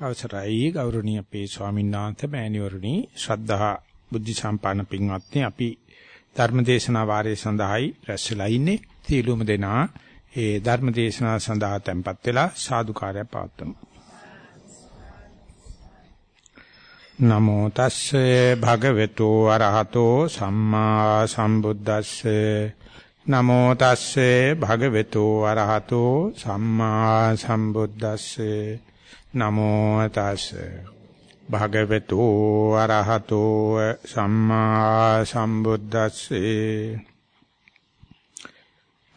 අවසරයි. ගෞරවනීය අපේ ස්වාමීන් වහන්සේ මෑණිවරණි ශ්‍රද්ධා බුද්ධ සම්පන්න පින්වත්නි අපි ධර්මදේශනා වාරයේ සඳහායි රැස්ලා ඉන්නේ. සීලුම දෙනා ඒ ධර්මදේශනා සඳහා tempත් වෙලා සාදුකාරය පවත්වමු. නමෝ තස්සේ භගවතු අරහතෝ සම්මා සම්බුද්දස්සේ. නමෝ තස්සේ භගවතු අරහතෝ සම්මා සම්බුද්දස්සේ. නමෝ තස්සේ භගවතු අරහතෝ සම්මා සම්බුද්දස්සේ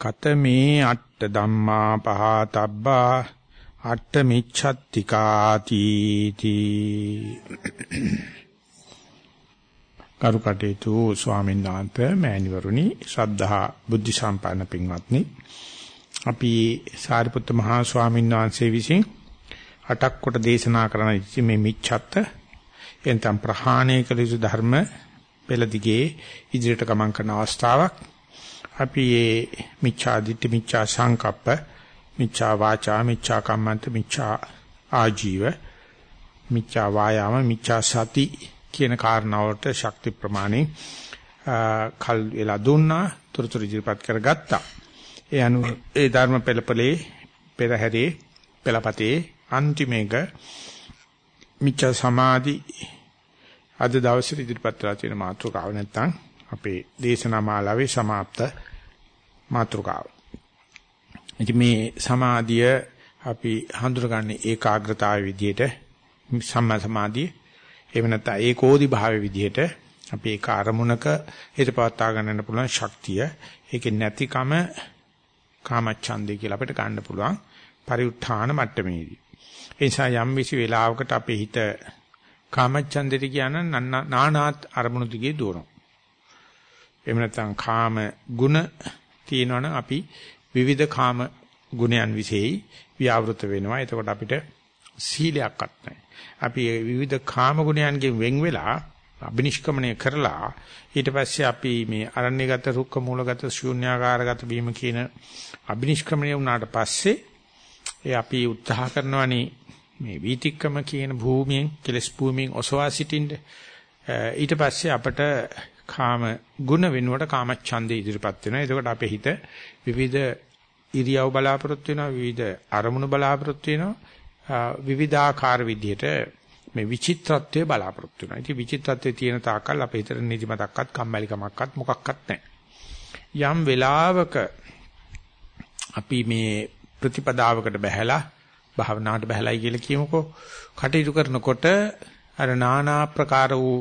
කතමේ අට්ඨ ධම්මා පහතබ්බා අට්ඨ මිච්ඡත්තිකාති තී කරුකටේතු ස්වාමීන් වහන්සේ මෑණිවරුනි ශ්‍රද්ධා බුද්ධ සම්පන්න පින්වත්නි අපි සාරිපුත්ත මහා ස්වාමීන් වහන්සේ විසින් අටක් කොට දේශනා කරන මේ මිච්ඡත්ත. එතම් ප්‍රහාණය කළ යුතු ධර්ම පෙළ දිගේ ඉදිරියට ගමන් කරන අවස්ථාවක්. අපි මේ මිච්ඡා දිට්ඨි මිච්ඡා සංකප්ප මිච්ඡා වාචා මිච්ඡා කම්මන්ත මිච්ඡා ආජීව මිච්ඡා වායාම මිච්ඡා සති කියන කාරණාවට ශක්ති ප්‍රමාණය කල් වෙලා දුන්නා තුරතුරු ඉදිරිපත් කරගත්තා. ඒ අනුව ඒ ධර්ම පෙළපලේ පෙරහැරේ පෙළපතේ අන්තිමේක මිච්ඡා සමාධි අද දවසේ ඉදිරිපත් කරලා තියෙන මාතෘකාව නැත්තම් අපේ දේශනා මාලාවේ સમાપ્ત මාතෘකාව. ඉතින් මේ සමාධිය අපි හඳුනගන්නේ ඒකාග්‍රතාවයේ විදිහට සම්මා සමාධිය එහෙම නැත්නම් ඒකෝදි භාවයේ විදිහට අපි ඒක අරමුණක හිත පවත්වා ගන්නන්න පුළුවන් ශක්තිය ඒකේ නැතිකම කාමච්ඡන්දේ කියලා අපිට ගන්න පුළුවන් පරිඋත්ථාන මට්ටමේදී ඒ නිසා යම් විසි වෙලාවකට අපේ හිත කාමච්ඡන්දෙට කියන නානාත් අරමුණු දිගේ දුවනවා. එහෙම නැත්නම් කාම ගුණ තියෙනවනම් අපි විවිධ කාම ගුණයන් વિશેයි ව්‍යවෘත වෙනවා. එතකොට අපිට සීලයක්වත් නැහැ. අපි විවිධ කාම ගුණයන්ගෙන් වෙන් වෙලා අබිනිෂ්ක්‍මණය කරලා ඊට පස්සේ අපි මේ අරණ්‍යගත රුක්ක මූලගත ශූන්‍යාකාරගත වීම කියන අබිනිෂ්ක්‍මණය වුණාට පස්සේ ඒ අපි උත්සාහ කරනවානේ මේ වීතික්කම කියන භූමියෙන් කෙලස් භූමියෙන් ඔසවා සිටින්න ඊට පස්සේ අපට කාම ගුණ වෙනුවට කාම ඡන්දේ ඉදිරිපත් වෙනවා. එතකොට අපේ හිත විවිධ ඉරියව් බලාපොරොත්තු වෙනවා, විවිධ අරමුණු බලාපොරොත්තු වෙනවා, විවිධාකාර විදිහට මේ විචිත්‍රත්වයේ බලාපොරොත්තු වෙනවා. ඉතින් විචිත්‍රත්වයේ තියෙන තාකල් අපේ හිතට නිදිමතක්වත් කම්මැලිකමක්වත් මොකක්වත් නැහැ. යම් වෙලාවක අපි මේ ප්‍රතිපදාවකට බැහැලා භාවනාවට බහැලයි කියලා කියමුකෝ. කටයුතු කරනකොට අර নানা ප්‍රකාර වූ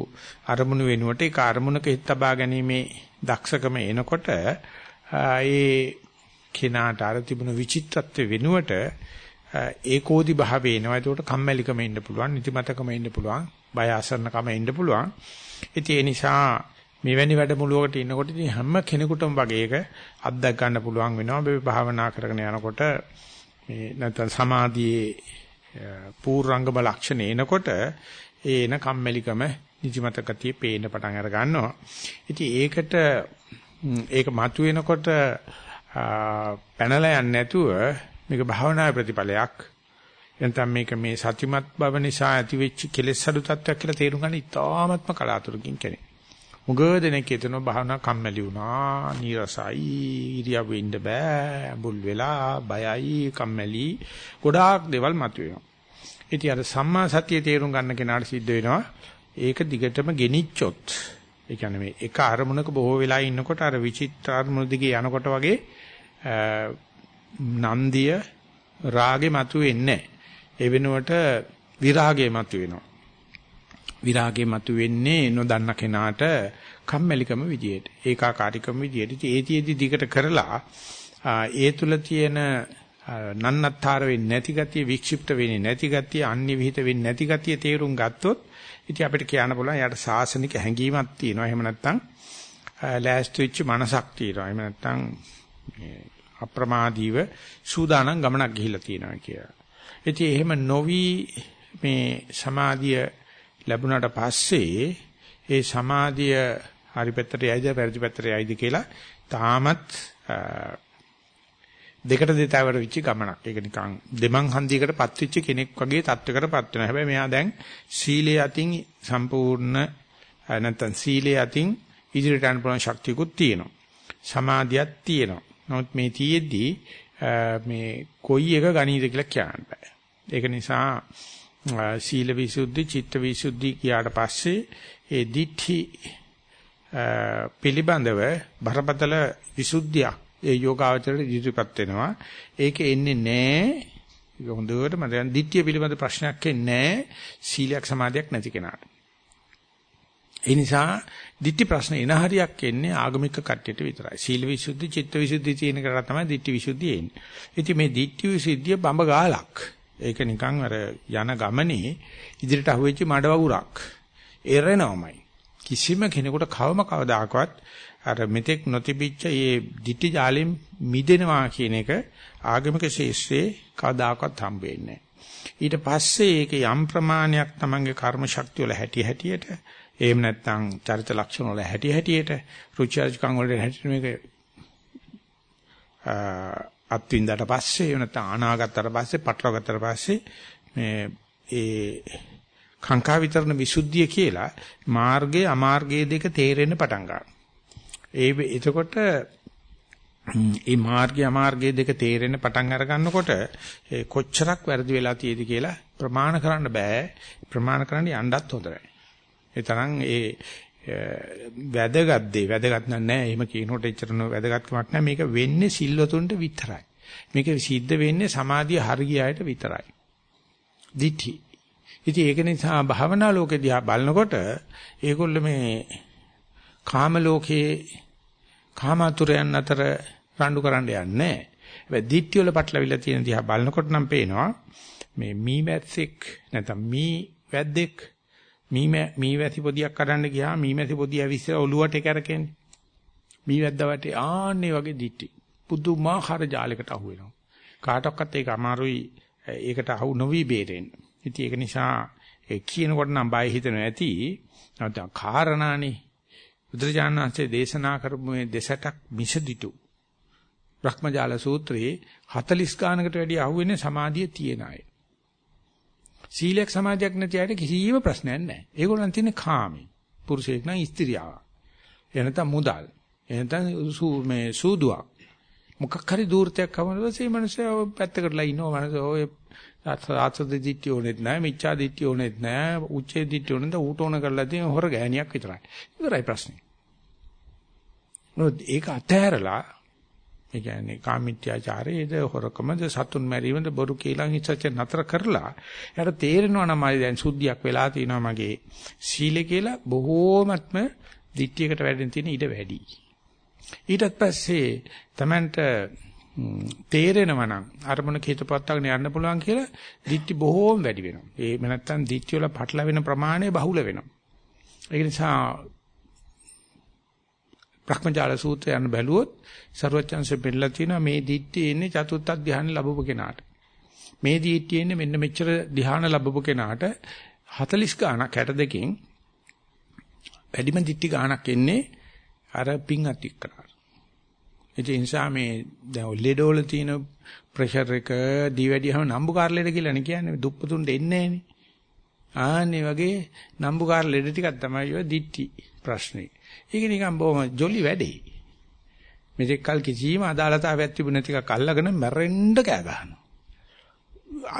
අරමුණු වෙනුවට ඒ අරමුණක හිත තබා ගැනීමේ දක්ෂකම එනකොට ඒ කිනාට අර තිබුණු විචිත්තත්ව වෙනුවට ඒකෝදි භාවය එනවා. ඒකට කම්මැලිකම එන්න පුළුවන්, නිතිමතකම එන්න පුළුවන්, බය අසරණකම එන්න පුළුවන්. ඉතින් ඒ නිසා මෙවැනි වැඩමුළුවකට ඉන්නකොට ඉතින් හැම කෙනෙකුටම වගේ එක අත්දැක ගන්න පුළුවන් වෙනවා. මේ භාවනා කරගෙන යනකොට මේ නැත්නම් සමාධියේ පූර්වංගම ලක්ෂණ එනකොට ඒන කම්මැලිකම නිදිමත ගතිය පේන්න පටන් අර ගන්නවා. ඉතින් ඒකට ඒක මතුවෙනකොට පැනලා යන්නේ නැතුව මේක භාවනාවේ ප්‍රතිඵලයක්. එතන මේක මේ සතිමත් බව නිසා ඇතිවෙච්ච කෙලෙස් අඩු තත්ත්වයක් කියලා තේරුම් ගන්න ඉතාමත්ම කලාතුරකින් කෙනෙක්. මුගව දෙනෙක් හිතනවා භාවනා කම්මැලි වුණා, නීරසයි, ඉරියව්වෙ ඉන්න බෑ, බුල් වෙලා, බයයි, කම්මැලි, ගොඩාක් දේවල් මතුවෙනවා. ඉතින් අර සම්මා සතිය තේරුම් ගන්න කෙනාට සිද්ධ වෙනවා. ඒක දිගටම ගෙනිච්චොත් ඒ කියන්නේ මේ එක අරමුණක බොහෝ වෙලා ඉන්නකොට අර විචිත්‍ර අරමුණ දිගේ යනකොට වගේ නන්දිය රාගේ මතුවෙන්නේ ඒ වෙනුවට විරාගේ මතුවෙනවා. විරාගේ මතුවෙන්නේ නොදන්න කෙනාට කම්මැලිකම විදියට ඒකාකාරීකම විදියට. ඒතියෙදි දිගට කරලා ඒ තුල තියෙන නන්නත්තර වෙන්නේ නැති ගතිය වික්ෂිප්ත වෙන්නේ නැති ගතිය අන්‍ය විහිිත වෙන්නේ නැති ගතිය තේරුම් ගත්තොත් ඉතින් අපිට කියන්න පුළුවන් යාට සාසනික හැඟීමක් තියෙනවා. එහෙම නැත්නම් ලෑස්ති වෙච්ච මනසක් තියෙනවා. එහෙම නැත්නම් අප්‍රමාදීව සූදානම් ගමනක් ගිහිලා තියෙනවා කියලා. ඉතින් එහෙම නොවි මේ සමාධිය ලැබුණාට පස්සේ ඒ සමාධිය හරි පැත්තට යයිද වැරදි පැත්තට යයිද කියලා තාමත් දෙකට දෙතාවට වෙච්ච ගමනක්. ඒක නිකන් දෙමන් හන්දියකට පත් වෙච්ච කෙනෙක් වගේ තත්වයකටපත් වෙනවා. හැබැයි මෙයා දැන් සීලයේ අතින් සම්පූර්ණ නැත්නම් සීලයේ අතින් ඉදිරියට යන්න පුළුවන් ශක්තියකුත් තියෙනවා. සමාධියක් තියෙනවා. නමුත් මේ තියෙද්දී මේ කොයි එක ගණීද කියලා කියන්න බෑ. ඒක නිසා සීල විසුද්ධි, චිත්ත විසුද්ධි කියාට පස්සේ ඒ දිඨි පිළිබඳව බරපතල විසුද්ධියක් ඒ යෝගාවචරයට ඉදිරිපත් වෙනවා. ඒක එන්නේ නැහැ. ඒක හොඳට මම දිට්ඨිය පිළිබඳ ප්‍රශ්නයක් එන්නේ සීලයක් සමාධියක් නැති කෙනාට. ඒ නිසා දිට්ඨි ප්‍රශ්න එන හරියක් එන්නේ ආගමික කට්ටියට විතරයි. සීල විසුද්ධි, චිත්ත විසුද්ධි තියෙන කරා තමයි දිට්ඨි විසුද්ධිය එන්නේ. ඉතින් මේ දිට්ඨි විසුද්ධිය බඹ ගාලක්. ඒක නිකන් අර යන ගමනේ ඉදිරියට අහුවෙච්ච මඩ වගුරක්. එරෙනවමයි. කිසිම කෙනෙකුට කවම කවදාකවත් අර මෙතෙක් නොතිබිච්ච මේ ditthi ජාලෙන් මිදෙනවා කියන එක ආගමික ශේෂ්ත්‍රයේ කවදාකවත් හම්බ වෙන්නේ ඊට පස්සේ ඒක යම් ප්‍රමාණයක් තමන්ගේ කර්ම ශක්තිය වල හැටි හැටියට එහෙම නැත්නම් චරිත ලක්ෂණ වල හැටි හැටියට රුචර්ජකම් වල හැටි මේක අත්විඳලා පස්සේ නැත්නම් ආනාගත්තට පස්සේ පටලවාගත්තට පස්සේ මේ ඒ කාංකා විතරන විසුද්ධිය කියලා මාර්ගයේ අමාර්ගයේ දෙක තේරෙන්න පටන් ගන්නවා. ඒ එතකොට මේ මාර්ගය අමාර්ගය දෙක තේරෙන්න පටන් අර ගන්නකොට කොච්චරක් වැරදි වෙලා තියෙදි කියලා ප්‍රමාණ කරන්න බෑ. ප්‍රමාණ කරන්න යන්නත් හොඳ නැහැ. ඒ තරම් ඒ වැදගත් දේ වැදගත් නැහැ. එහෙම කියනකොට එච්චරන වැදගත්කමක් නැහැ. මේක වෙන්නේ සිල්වතුන්ට විතරයි. මේක සිද්ධ වෙන්නේ සමාධිය හරියට විතරයි. දිටි ඉතින් ඒක නිසා භාවනා ලෝකේ දිහා බලනකොට ඒගොල්ලෝ මේ කාම ලෝකයේ කාමාතුරයන් අතර රණ්ඩු කරන්න යන්නේ නැහැ. හැබැයි දිට්ඨි වල පටලවිලා තියෙන දිහා බලනකොට නම් පේනවා මේ මී මැස්සෙක් නැත්නම් මී වැද්දෙක් මී මී වැසි පොදියක් කඩන්න ගියා මී මැසි පොදිය ඇවිස්සලා ඔලුවට කරකෙන්නේ. මී වැද්දා වටේ ආන්නේ වගේ දිට්ඨි. පුදුමාකාර ජාලයකට අහු වෙනවා. කාටවත් ඒක අමාරුයි ඒකට අහු නොවි බේරෙන්න. ඉතින් ඒක නිසා ඒ කියනකොට නම් බය හිතෙනවා ඇති. නැත්නම් කාරණානේ බුදුරජාණන්සේ දේශනා කරපු මේ දෙසටක් මිසදිතු බ්‍රහ්මජාල සූත්‍රයේ 40 ගානකට වැඩි අහුවෙන්නේ සමාධිය තියෙන අය. සීලයක් සමාධියක් නැති අයට කිසිම ප්‍රශ්නයක් නැහැ. ඒගොල්ලන් තියෙන්නේ කාමී. පුරුෂයෙක් නම් ස්ත්‍රියාව. එනතම් මුදල්. එනතම් මේ සූදුවක්. මොකක් හරි දූර්තයක් කවනද මේ මිනිස්සු පැත්තකටලා ඉන්නවා මනස ඔය ආත්ස දිට්ඨිය ඕනෙත් නැහැ මිච්ඡා දිට්ඨිය ඕනෙත් නැහැ උච්චේ දිට්ඨිය ඕනෙත් ඌට ඕන කරලා තියෙන හොර ගෑණියක් විතරයි ඉවරයි ප්‍රශ්නේ නෝ ඒක අතහැරලා ඒ කියන්නේ කාමීත්‍යාචාරයේද හොරකමද සතුන් මැරීමද බොරු කීලං ඉච්ඡච නතර කරලා එයාට තේරෙනවා නම් මම දැන් සුද්ධියක් වෙලා තිනවා මගේ සීලය කියලා බොහෝමත්ම දිට්ඨියකට වැඩෙන තියෙන ඉඩ වැඩි ඊටත් පස්සේ Tamanට තේරෙනවා නම් අරමුණ හිතපත්තාගෙන යන්න පුළුවන් කියලා දිට්ටි බොහෝම වැඩි වෙනවා. ඒ නැත්තම් දිට්ටි වල පටල වෙන ප්‍රමාණය බහුල වෙනවා. ඒ නිසා බ්‍රහ්මජාල සූත්‍රය යන බැලුවොත් ਸਰවචන්සේ පෙන්නලා තියෙනවා මේ දිට්ටි ඉන්නේ චතුත්ථ ධ්‍යාන ලැබුව කෙනාට. මේ දිට්ටි ඉන්නේ මෙන්න මෙච්චර ධ්‍යාන ලැබුව කෙනාට 40 ගාණක් 62කින් වැඩිම දිට්ටි ගාණක් එන්නේ අර පිං අතික්කරා. ඒ නිසා මේ දැන් ලෙඩවල තියෙන ප්‍රෙෂර් එක දී වැඩියම නම්බුකාර ලෙඩ කියලා නේ කියන්නේ දුප්පතුන්ට එන්නේ නැහනේ. ආන්නේ වගේ නම්බුකාර ලෙඩ ටිකක් තමයි ඔය දිට්ටි ප්‍රශ්නේ. ඒක නිකන් බොහොම ජොලි වැඩේ. මෙතෙක් කල කිසිම අදාළතාවයක් තිබුණ නැති එකක් අල්ලගෙන මැරෙන්න කෑ ගහනවා.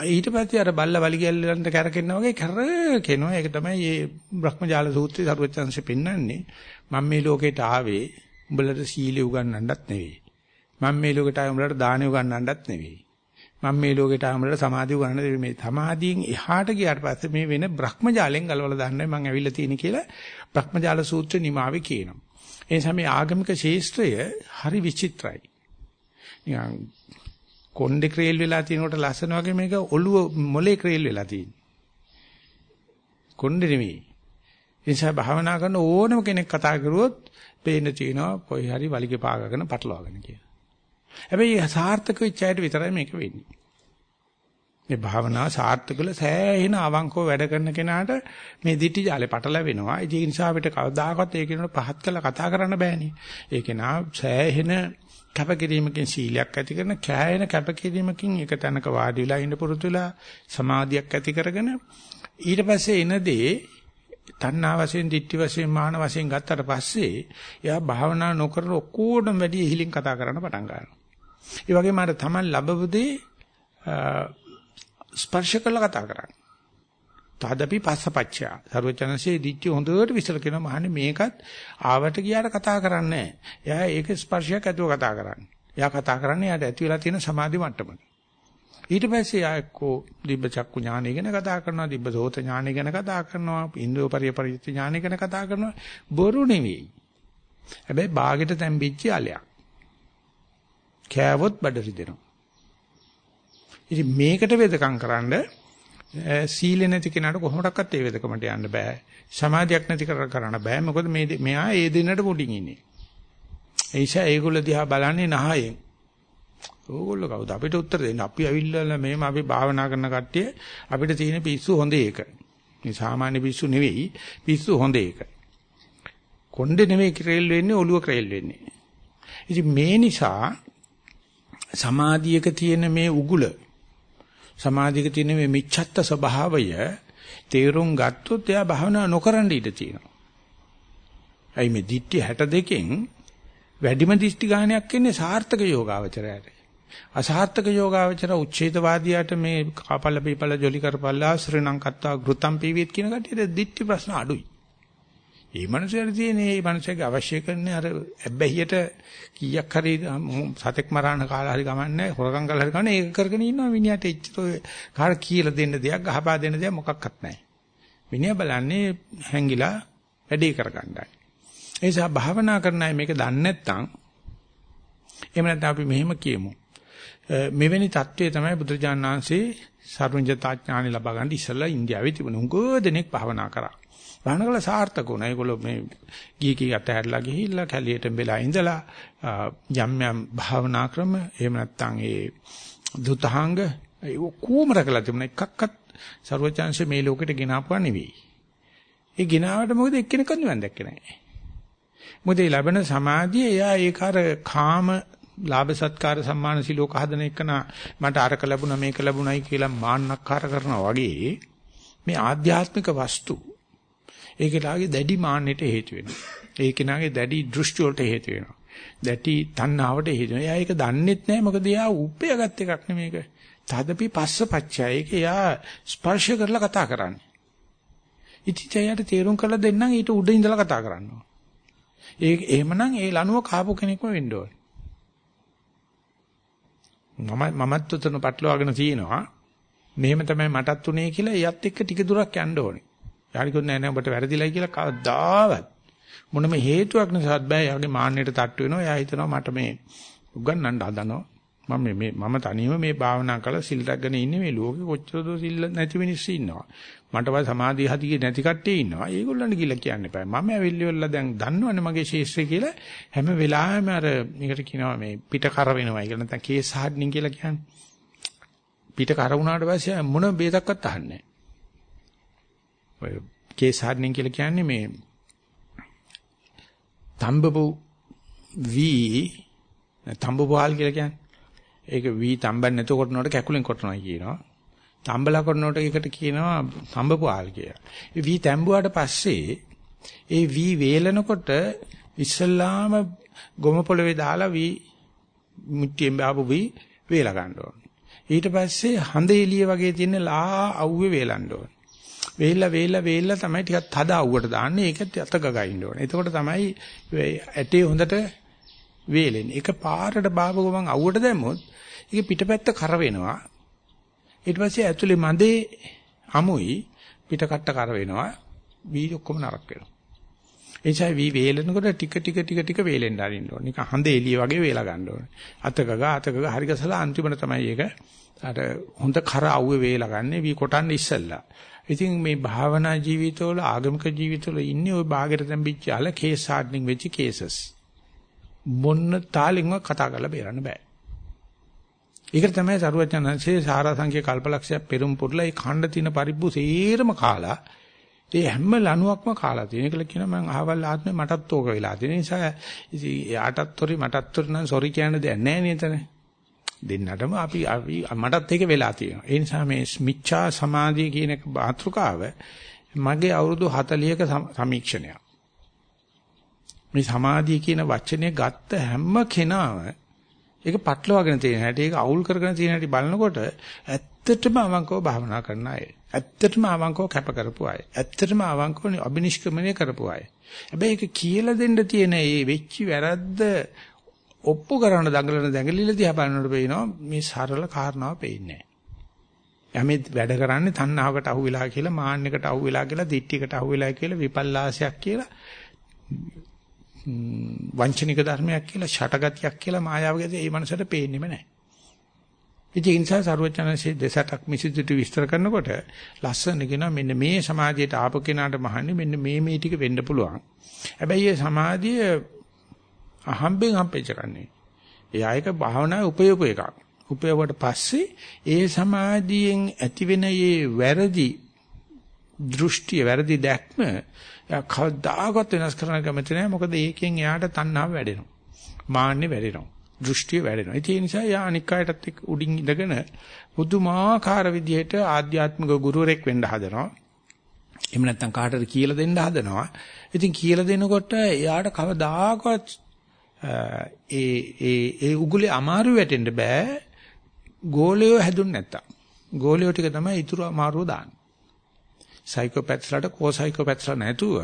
ඊට පස්සේ අර බල්ල වලිගැල්ලන්ට කැරකෙනා වගේ කැරකෙනවා. ඒක තමයි මේ බ්‍රහ්මජාල සූත්‍රයේ සරුවචන්සේ පෙන්වන්නේ. මම මේ ලෝකෙට ආවේ උඹලට සීලය උගන්වන්නත් නෙවෙයි. මම මේ ලෝකෙට ආවේ උඹලට දානෙ උගන්වන්නත් නෙවෙයි. මම මේ ලෝකෙට ආවේ උඹලට සමාධිය උගන්වන්න මේ සමාධියෙන් එහාට ගියාට පස්සේ මේ වෙන බ්‍රහ්මජාලෙන් ගලවලා දාන්නයි මම ඇවිල්ලා තියෙන්නේ කියලා බ්‍රහ්මජාල සූත්‍ර නිමාවේ කියනවා. ඒ නිසා මේ ආගමික ශේෂ්ත්‍රය හරි විචිත්‍රයි. නිකන් කොණ්ඩේ ක්‍රේල් වෙලා තියෙනකොට ලස්සන වගේ මේක ඔළුව මොලේ ක්‍රේල් වෙලා තියෙන්නේ. කොණ්ඩේ නෙමෙයි. ඒ නිසා භාවනා කරන ඕනම කෙනෙක් කතා කරුවොත් පේන්න තියෙනවා කොයි හරි වලිගේ පාගගෙන පටලවාගෙන කියලා. හැබැයි සාර්ථක වෙච්ච අයට විතරයි මේක වෙන්නේ. මේ භාවනාව සාර්ථකල සෑහෙන අවංකව වැඩ කරන කෙනාට මේ දිටි ජාලේ පටලැවෙනවා. ඒ නිසා අපිට කවදාකවත් ඒක නට පහත් කළා කතා කරන්න බෑනේ. ඒක නා සෑහෙන කැපකිරීමකින් සීලයක් ඇති කරන කෑයන කැපකිරීමකින් එක තැනක වාඩි වෙලා ඉන්න පුරුදු වෙලා සමාධියක් ඇති කරගෙන ඊට පස්සේ එන දේ තණ්හා වශයෙන්, ditthi වශයෙන්, මාන වශයෙන් ගත්තට පස්සේ එයා භාවනා නොකරන ඔක්කොටම වැඩි ඉහිලින් කතා කරන්න පටන් ගන්නවා. ඒ වගේම අර Taman ලැබවුදී ස්පර්ශ කරලා කතා කරන්නේ. තාදපි පස්සපච්චා. සර්වචනසේ දිච්ච හොඳට විශ්ල කරනවා මහන්නේ මේකත් ආවට ගියාට කතා කරන්නේ නැහැ. එයා ඒක ස්පර්ශයක් ඇතුව කතා කරන්නේ. එයා කතා කරන්නේ යාට ඇති වෙලා තියෙන සමාධි මට්ටමට. ඊට පස්සේ ආයකෝ දිබ්බ චක්කු ඥානය ගැන කතා කරනවා දිබ්බ සෝත ඥානය ගැන කතා කරනවා ඉන්ද්‍රිය පරිපරිත්‍ය ඥානය ගැන කතා කරනවා බොරු නෙවෙයි හැබැයි ਬਾගෙට තැම්පිච්ච allයක් කෑවොත් බඩ රිදෙනවා. ඉතින් මේකට වෙදකම් කරන්න සීල නැති කෙනාට කොහොමඩක්වත් ඒ වෙදකමට යන්න බෑ. සමාධියක් නැති කර කරන්න බෑ. මොකද මේ මෙයා ඒ දිනට පොඩින් ඉන්නේ. ඒ නිසා ඒගොල්ලෝ දිහා බලන්නේ නහයෙන්. ඕගොල්ලෝ කවුද? අපිට උත්තර දෙන්න. අපි ඇවිල්ලා මේම අපි භාවනා කරන කට්ටිය අපිට තියෙන පිස්සු හොඳ ඒක. මේ සාමාන්‍ය පිස්සු නෙවෙයි පිස්සු හොඳ ඒක. කොණ්ඩේ නෙවෙයි ක්‍රේල් වෙන්නේ ඔළුව ක්‍රේල් වෙන්නේ. ඉතින් මේ නිසා සමාධියක තියෙන මේ උගුල සමාධියක තියෙන මේ මිච්ඡත්ත ස්වභාවය තේරුම් ගත්තොත් එයා භාවනා නොකරන්න ඉඩ තියෙනවා. ඇයි මේ දිට්ඨි 62කින් වැඩිම දිෂ්ටි ගානයක් එන්නේ සාර්ථක යෝගාවචරයට. අසාර්ථක යෝගාවචර උච්ඡේදවාදියාට මේ කාපල්ල පීපල්ල ජොලි කරපල්ලා ශ්‍රී ලංකත්තා ගෘතම් පීවිත් කියන කටියට දිට්ඨි ප්‍රශ්න අඩුයි. ඒ මනුස්සයාට තියෙන මේ මනුස්සයාගේ අවශ්‍ය කරන්නේ අර ඇබ්බැහියට කීයක් හරි සතෙක් මරාන කාලා හරි ගමන්නේ හොරකම් කරලා හරි ගමන්නේ ඒක කරගෙන ඉන්නවා මිනිහට එච්චර කාට කියලා දෙන්න දෙයක් ගහපා දෙන්න දෙයක් මොකක්වත් නැහැ. මිනිහා බලන්නේ හැංගිලා වැඩේ කරගන්නයි. ඒ නිසා භාවනා කරන අය මේක දන්නේ නැත්නම් එහෙම නැත්නම් අපි මෙහෙම කියමු. මෙවැනි தત્ත්වය තමයි බුදුරජාණන් වහන්සේ සර්වඥතාඥානෙ ලබා ගන්න ඉස්සෙල්ලා ඉන්දියාවේ තිබුණ උංගෝ දෙනෙක් භාවනා කරා. භාවනා කළා සාර්ථක වුණා. ඒගොල්ලෝ මේ ගිහි කී අතහැරලා ගිහිල්ලා කැලියට වෙලා ඉඳලා යම් යම් භාවනා ක්‍රම එහෙම නැත්නම් ඒ දුතහංග ඒ කොහොම රකලා තිබුණ එකක්වත් සර්වඥාන්සේ මේ ලෝකෙට ගෙනාපුවා නෙවෙයි. ඒ ගෙනාවට මොකද එක්කෙනෙක්වත් නිවන් දැක්කේ නැහැ. මොකද ඒ ලැබෙන සමාධිය එයා ඒක අර කාම ලාභ සත්කාර සම්මාන සිලෝක හදන එකන මට අරක ලැබුණා මේක ලැබුණයි කියලා මාන්නක්කාර කරනවා වගේ මේ ආධ්‍යාත්මික වස්තු ඒකලාගේ දැඩි මාන්නයට හේතු වෙනවා. ඒ කෙනාගේ දැඩි දෘෂ්ටි වලට හේතු වෙනවා. දැටි තණ්හාවට හේතු වෙනවා. එයා ඒක දන්නෙත් නැහැ මොකද එයා උපයගත් එකක් නෙමේක. තදපි පස්ස පච්චය. ඒක එයා ස්පර්ශ කරලා කතා කරන්නේ. ඉතින් එයාට තේරුම් කරලා දෙන්නම් ඊට උඩ ඉඳලා කතා කරනවා. ඒ එහෙමනම් ඒ ලනුව කාපු කෙනෙක්ම වෙන්න ඕනේ. මම මමත් උතන පටලවාගෙන තියෙනවා. මෙහෙම තමයි මටත් උනේ කියලා එයත් එක්ක ටික දුරක් යන්න ඕනේ. යානිකොත් නෑ නෑ ඔබට වැරදිලයි කියලා කවදාවත් මොනම හේතුවක් නිසාත් බෑ යාගේ මාන්නයට තට්ටු වෙනවා. එයා හිතනවා මට මේ උගන්නන්න හදනවා. මම මේ මම තනියම මේ භාවනා කරලා සිල් රැගෙන ඉන්නේ මේ ලෝකෙ කොච්චර දෝ සිල් නැති මිනිස්සු ඉන්නවා. මටවත් සමාධිය හදිගේ නැති කට්ටිය ඉන්නවා. ඒගොල්ලන්ට කියලා කියන්න එපා. මම ඇවිල්ලිවලා දැන් දන්නවනේ මගේ ශේෂ්ත්‍රය කියලා හැම වෙලාවෙම අර මේකට කියනවා මේ පිට කර වෙනවා කියලා නැත්නම් කේස් හාඩ්නින් කියලා කියන්නේ. පිට කර වුණාට පස්සේ මොන බේතක්වත් අහන්නේ නැහැ. ඔය කේස් හාඩ්නින් කියලා කියන්නේ මේ තඹපු වී තඹපුහල් කියලා කියන්නේ. ඒක වී තඹන් නැතුව කොටනකොට කැකුලෙන් කොටනවා කියනවා. තඹලා කරනකොට ඒකට කියනවා තඹපාල් කියලා. ඒ වී තැඹුවාට පස්සේ ඒ වී වේලනකොට ඉස්සල්ලාම ගොම පොළවේ දාලා වී මුට්ටියෙන් බාපු වී වේලා ගන්න ඕනේ. ඊට පස්සේ හඳ එළිය වගේ තියෙන ලා අවුවේ වේලන්න ඕනේ. වේලා වේලා වේලා තමයි ටිකක් තද අවුවට දාන්නේ. ඒකත් අත ගගයින්න ඕනේ. එතකොට තමයි ඇටේ හොඳට වේලෙන්නේ. ඒක පාරට බාපු ගමන් අවුවට දැම්මොත් ඒක පිටපැත්ත කර වෙනවා. ඊට පස්සේ ඇතුලේ මදේ අමුයි පිට කට්ට කර වෙනවා. වී ඔක්කොම නරක වෙනවා. ඒ නිසා වී වේලනකොට ටික ටික ටික ටික වේලෙන්න ආරින්න ඕනේ. නිකන් හඳ එළිය වගේ වේලා ගන්න ඕනේ. අතකග අතකග හරි ගසලා අන්තිමට තමයි ඒක අර හොඳ කර අවුවේ වේලා ගන්න වී කොටන්න ඉස්සෙල්ලා. ඉතින් මේ භාවනා ජීවිතවල ආගමික ජීවිතවල ඉන්නේ ওই ਬਾගෙට තැම්පිච්ච අල කේස් හාඩ්නින් වෙච්ච කේසස්. මොන්න තාලෙන්ව කතා කරලා බේරන්න බෑ. ඒකට තමයි සරුවචනන්සේ සාරාංශික කල්පලක්ෂය පෙරම් පුරලා ඒ ඛණ්ඩ තින පරිබ්බු සේරම කාලා ඒ හැම ලණුවක්ම කාලා තියෙන. ඒකල කියනවා මම අහවල් ආත්මේ මටත් ඕක වෙලා තියෙන නිසා ඉතින් යාටත් හොරි මටත් හොරි නම් සොරි කියන්න දෙයක් නැහැ නේද? දෙන්නටම අපි අපි මටත් ඒක වෙලා තියෙනවා. ඒ නිසා මේ මිච්ඡා සමාධිය කියන එක මාතෘකාව මගේ අවුරුදු 40ක සමීක්ෂණයක්. මේ සමාධිය කියන වචනේ ගත්ත හැම කෙනාම ඒක පටලවාගෙන තියෙන හැටි ඒක අවුල් කරගෙන තියෙන හැටි බලනකොට ඇත්තටම අවංකව භාවනා කරන අය. ඇත්තටම අවංකව කැප කරපු අය. ඇත්තටම අවංකව අබිනිෂ්ක්‍මණය කරපු අය. හැබැයි ඒක කියලා දෙන්න තියෙන මේ වෙච්චි වැරද්ද ඔප්පු කරන දඟලන දඟලිල දිහා බලනකොට පේනවා මේ සරල කාරණාව පේන්නේ නැහැ. වැඩ කරන්නේ තණ්හාවකට අහු වෙලා කියලා මාන්නයකට අහු වෙලා කියලා දිට්ඨියකට අහු වෙලා කියලා විපල්ලාසයක් කියලා වංචනික ධර්මයක් කියලා ෂටගතියක් කියලා මායාවකදී ඒ මනසට පේන්නෙම නැහැ. ඉතින් ඒ නිසා සරුවචනසේ දෙසටක් මිසිදුට විස්තර කරනකොට ලස්සන කියනවා මෙන්න මේ සමාධියට ආපු කෙනාට මහන්නේ මෙන්න මේ මේ ටික වෙන්න පුළුවන්. හැබැයි මේ සමාධිය අහම්බෙන් හම්පෙච්ච කන්නේ. එයා එක භාවනාවේ උපයෝග එකක්. උපයෝගයට පස්සේ ඒ සමාධියෙන් ඇතිවෙන මේ වැරදි දෘෂ්ටිය වැරදි දැක්ම කවදාකවත් වෙනස් කරන්න කැමති නැහැ. මොකද ඒකෙන් එයාට තණ්හාව වැඩෙනවා. මාන්නේ වැඩෙනවා. දෘෂ්ටිය වැඩෙනවා. ඒ නිසා යා අනික් අයටත් එක්ක උඩින් ඉඳගෙන බුදුමාකාර විදිහට ආධ්‍යාත්මික ගුරුවරයෙක් වෙන්න හදනවා. එහෙම නැත්නම් කාටද කියලා දෙන්න හදනවා. ඉතින් කියලා දෙනකොට එයාට කවදාකවත් ඒ ඒ ඒ උගුලේ අමාරු වැටෙන්න බෑ ගෝලයෝ හැදුන්නේ නැත්තම් ගෝලයෝ ටික තමයි ඊතුරු අමාරුව දාන්නේ සයිකෝපැත්ස්ලාට කෝසයිකෝපැත්ස්ලා නැතුව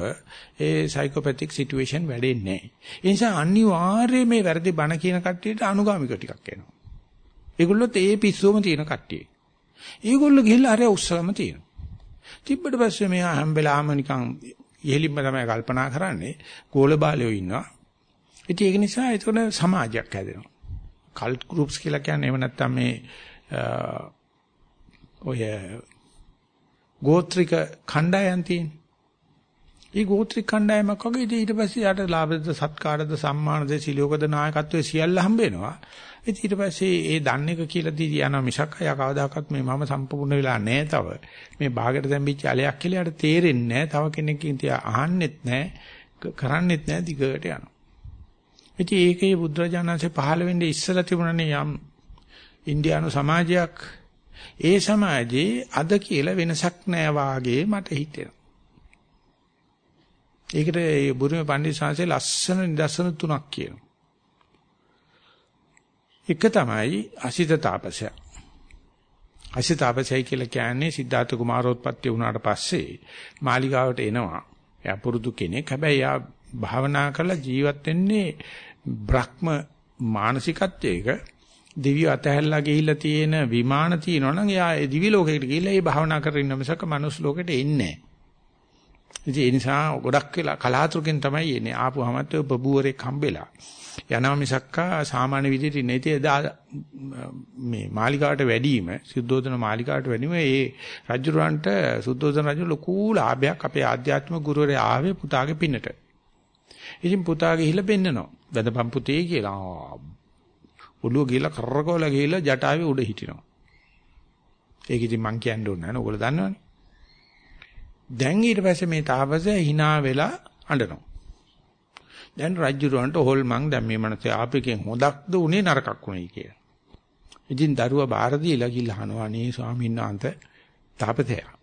ඒ සයිකෝපැතික් සිටුේෂන් වැඩෙන්නේ නැහැ. ඒ නිසා අනිවාර්යයෙන් මේ වැරදි බණ කියන කට්ටියට අනුගාමික ටිකක් එනවා. ඒගොල්ලොත් ඒ පිස්සුවම තියෙන කට්ටිය. ඒගොල්ලෝ ගිහිල්ලා අර උස්සලම තියෙනවා. තිබ්බට පස්සේ මෙයා හැම වෙලාවම නිකන් ඉහෙලින්ම තමයි කල්පනා කරන්නේ ගෝල බාලයෝ ඉන්නවා. ඉතින් ඒක නිසා ඒක සමාජයක් හැදෙනවා. කල්ට් ගෲප්ස් කියලා කියන්නේ එහෙම නැත්නම් මේ ඔය ගෝත්‍රික කණ්ඩායම් තියෙන්නේ. ඒ ගෝත්‍රික කණ්ඩායමක් වගේ ඊට පස්සේ යාට ලාභද සත්කාරද සම්මානද සිලියෝකද නායකත්වයේ සියල්ල හම්බ වෙනවා. ඉතින් ඊට පස්සේ ඒ දන්න එක කියලා දී යනවා මිසක් අය කවදාකවත් මේ මම සම්පූර්ණ වෙලා නැහැ තව. මේ භාගයට දැම්පිච්ච අලයක් කියලා යාට තේරෙන්නේ නැහැ. තව කෙනෙක්ගෙන් තියා අහන්නෙත් නැහැ. කරන්නෙත් නැහැ දිගට යනවා. ඉතින් ඒකේ බුද්ධජානන්සේ පහළ වෙන්නේ ඉස්සලා තිබුණනේ යම් ඉන්දියානු සමාජයක් ඒ සමාජයේ අද කියලා වෙනසක් නෑ වාගේ මට හිතෙනවා. ඒකට ඒ බුරුමේ පණ්ඩිත ශාන්සේ ලස්සන නිදර්ශන තුනක් කියනවා. එක තමයි අසිත තාපසය. අසිත තාපසය කියලා කියන්නේ සිද්ධාර්ථ කුමාරෝත්පත්ති වුණාට පස්සේ මාලිගාවට එනවා. එයා පුරුදු කෙනෙක්. හැබැයි එයා භාවනා කරලා ජීවත් වෙන්නේ බ්‍රහ්ම මානසිකත්වයක දෙවියෝ අතහැරලා ගිහිල්ලා තියෙන විමාන තියෙනවා නම් එයා ඒ දිවි ලෝකෙකට ගිහිල්ලා ඒ භාවනා කරගෙන ඉන්න මිසක මනුස්ස ලෝකෙට එන්නේ නැහැ. ඒ නිසා ගොඩක් වෙලා කලාතුරකින් තමයි එන්නේ. ආපුවමත් බබුවරෙක් හම්බෙලා. යනවා මිසක්කා සාමාන්‍ය විදිහට ඉන්නේ. ඉතින් එදා මේ මාලිකාවට වැඩිම සුද්ධෝදන මාලිකාවට වැඩිම ඒ රජුරවන්ට සුද්ධෝදන රජු ලොකු ලාභයක් අපේ ආධ්‍යාත්මික ගුරුවරයා ආවේ පුතාගේ පින්නට. ඉතින් පුතා ගිහිල්ලා පෙන්නනවා. වැදපම් පුතේ කියලා. ඔළුව ගිහලා කරකවලා ගිහලා ජටාවේ උඩ හිටිනවා. ඒක ඉතින් මං කියන්න ඕනේ නෑ ඔයගොල්ලෝ දන්නවනේ. දැන් ඊට පස්සේ මේ තාපසය hina වෙලා අඬනවා. දැන් රජුරවන්ට හොල්මන් දැන් මේ මනසේ ආපේකෙන් හොදක්ද උනේ නරකක් උනේ කියලා. ඉතින් දරුවා බාර දීලා ගිහලා අහනවා නේ ස්වාමීන් වහන්සේ තාපසයා.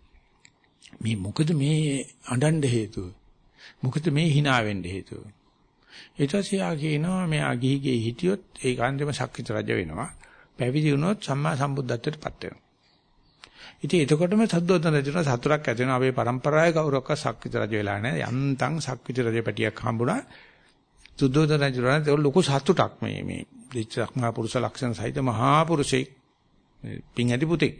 මේ මොකද මේ අඬන්න හේතුව? මොකද මේ hina වෙන්න හේතුව? ඊට පස්සේ ආ කියනවා මෙයා ගිහිගේ හිටියොත් ඒ කාන්දේම ශක්තිත රජ වෙනවා. පැවිදි වුණොත් සම්මා සම්බුද්ධත්වයට පත් වෙනවා. ඉතින් එතකොටම සද්දෝතන රජුන සතුටක් ඇති වෙනවා. අපේ પરම්පරාවේ කවුරක්ක ශක්තිත රජ වෙලා නැහැ. යන්තම් ශක්තිත රජ පැටියක් හම්බුණා. සුද්ධෝදන රජුණත් ඒක ලොකු සතුටක් මේ මේ දිච්ඡක්මා පුරුෂ ලක්ෂණ සහිත මහා පුරුෂෙක් පිං ඇති පුතෙක්.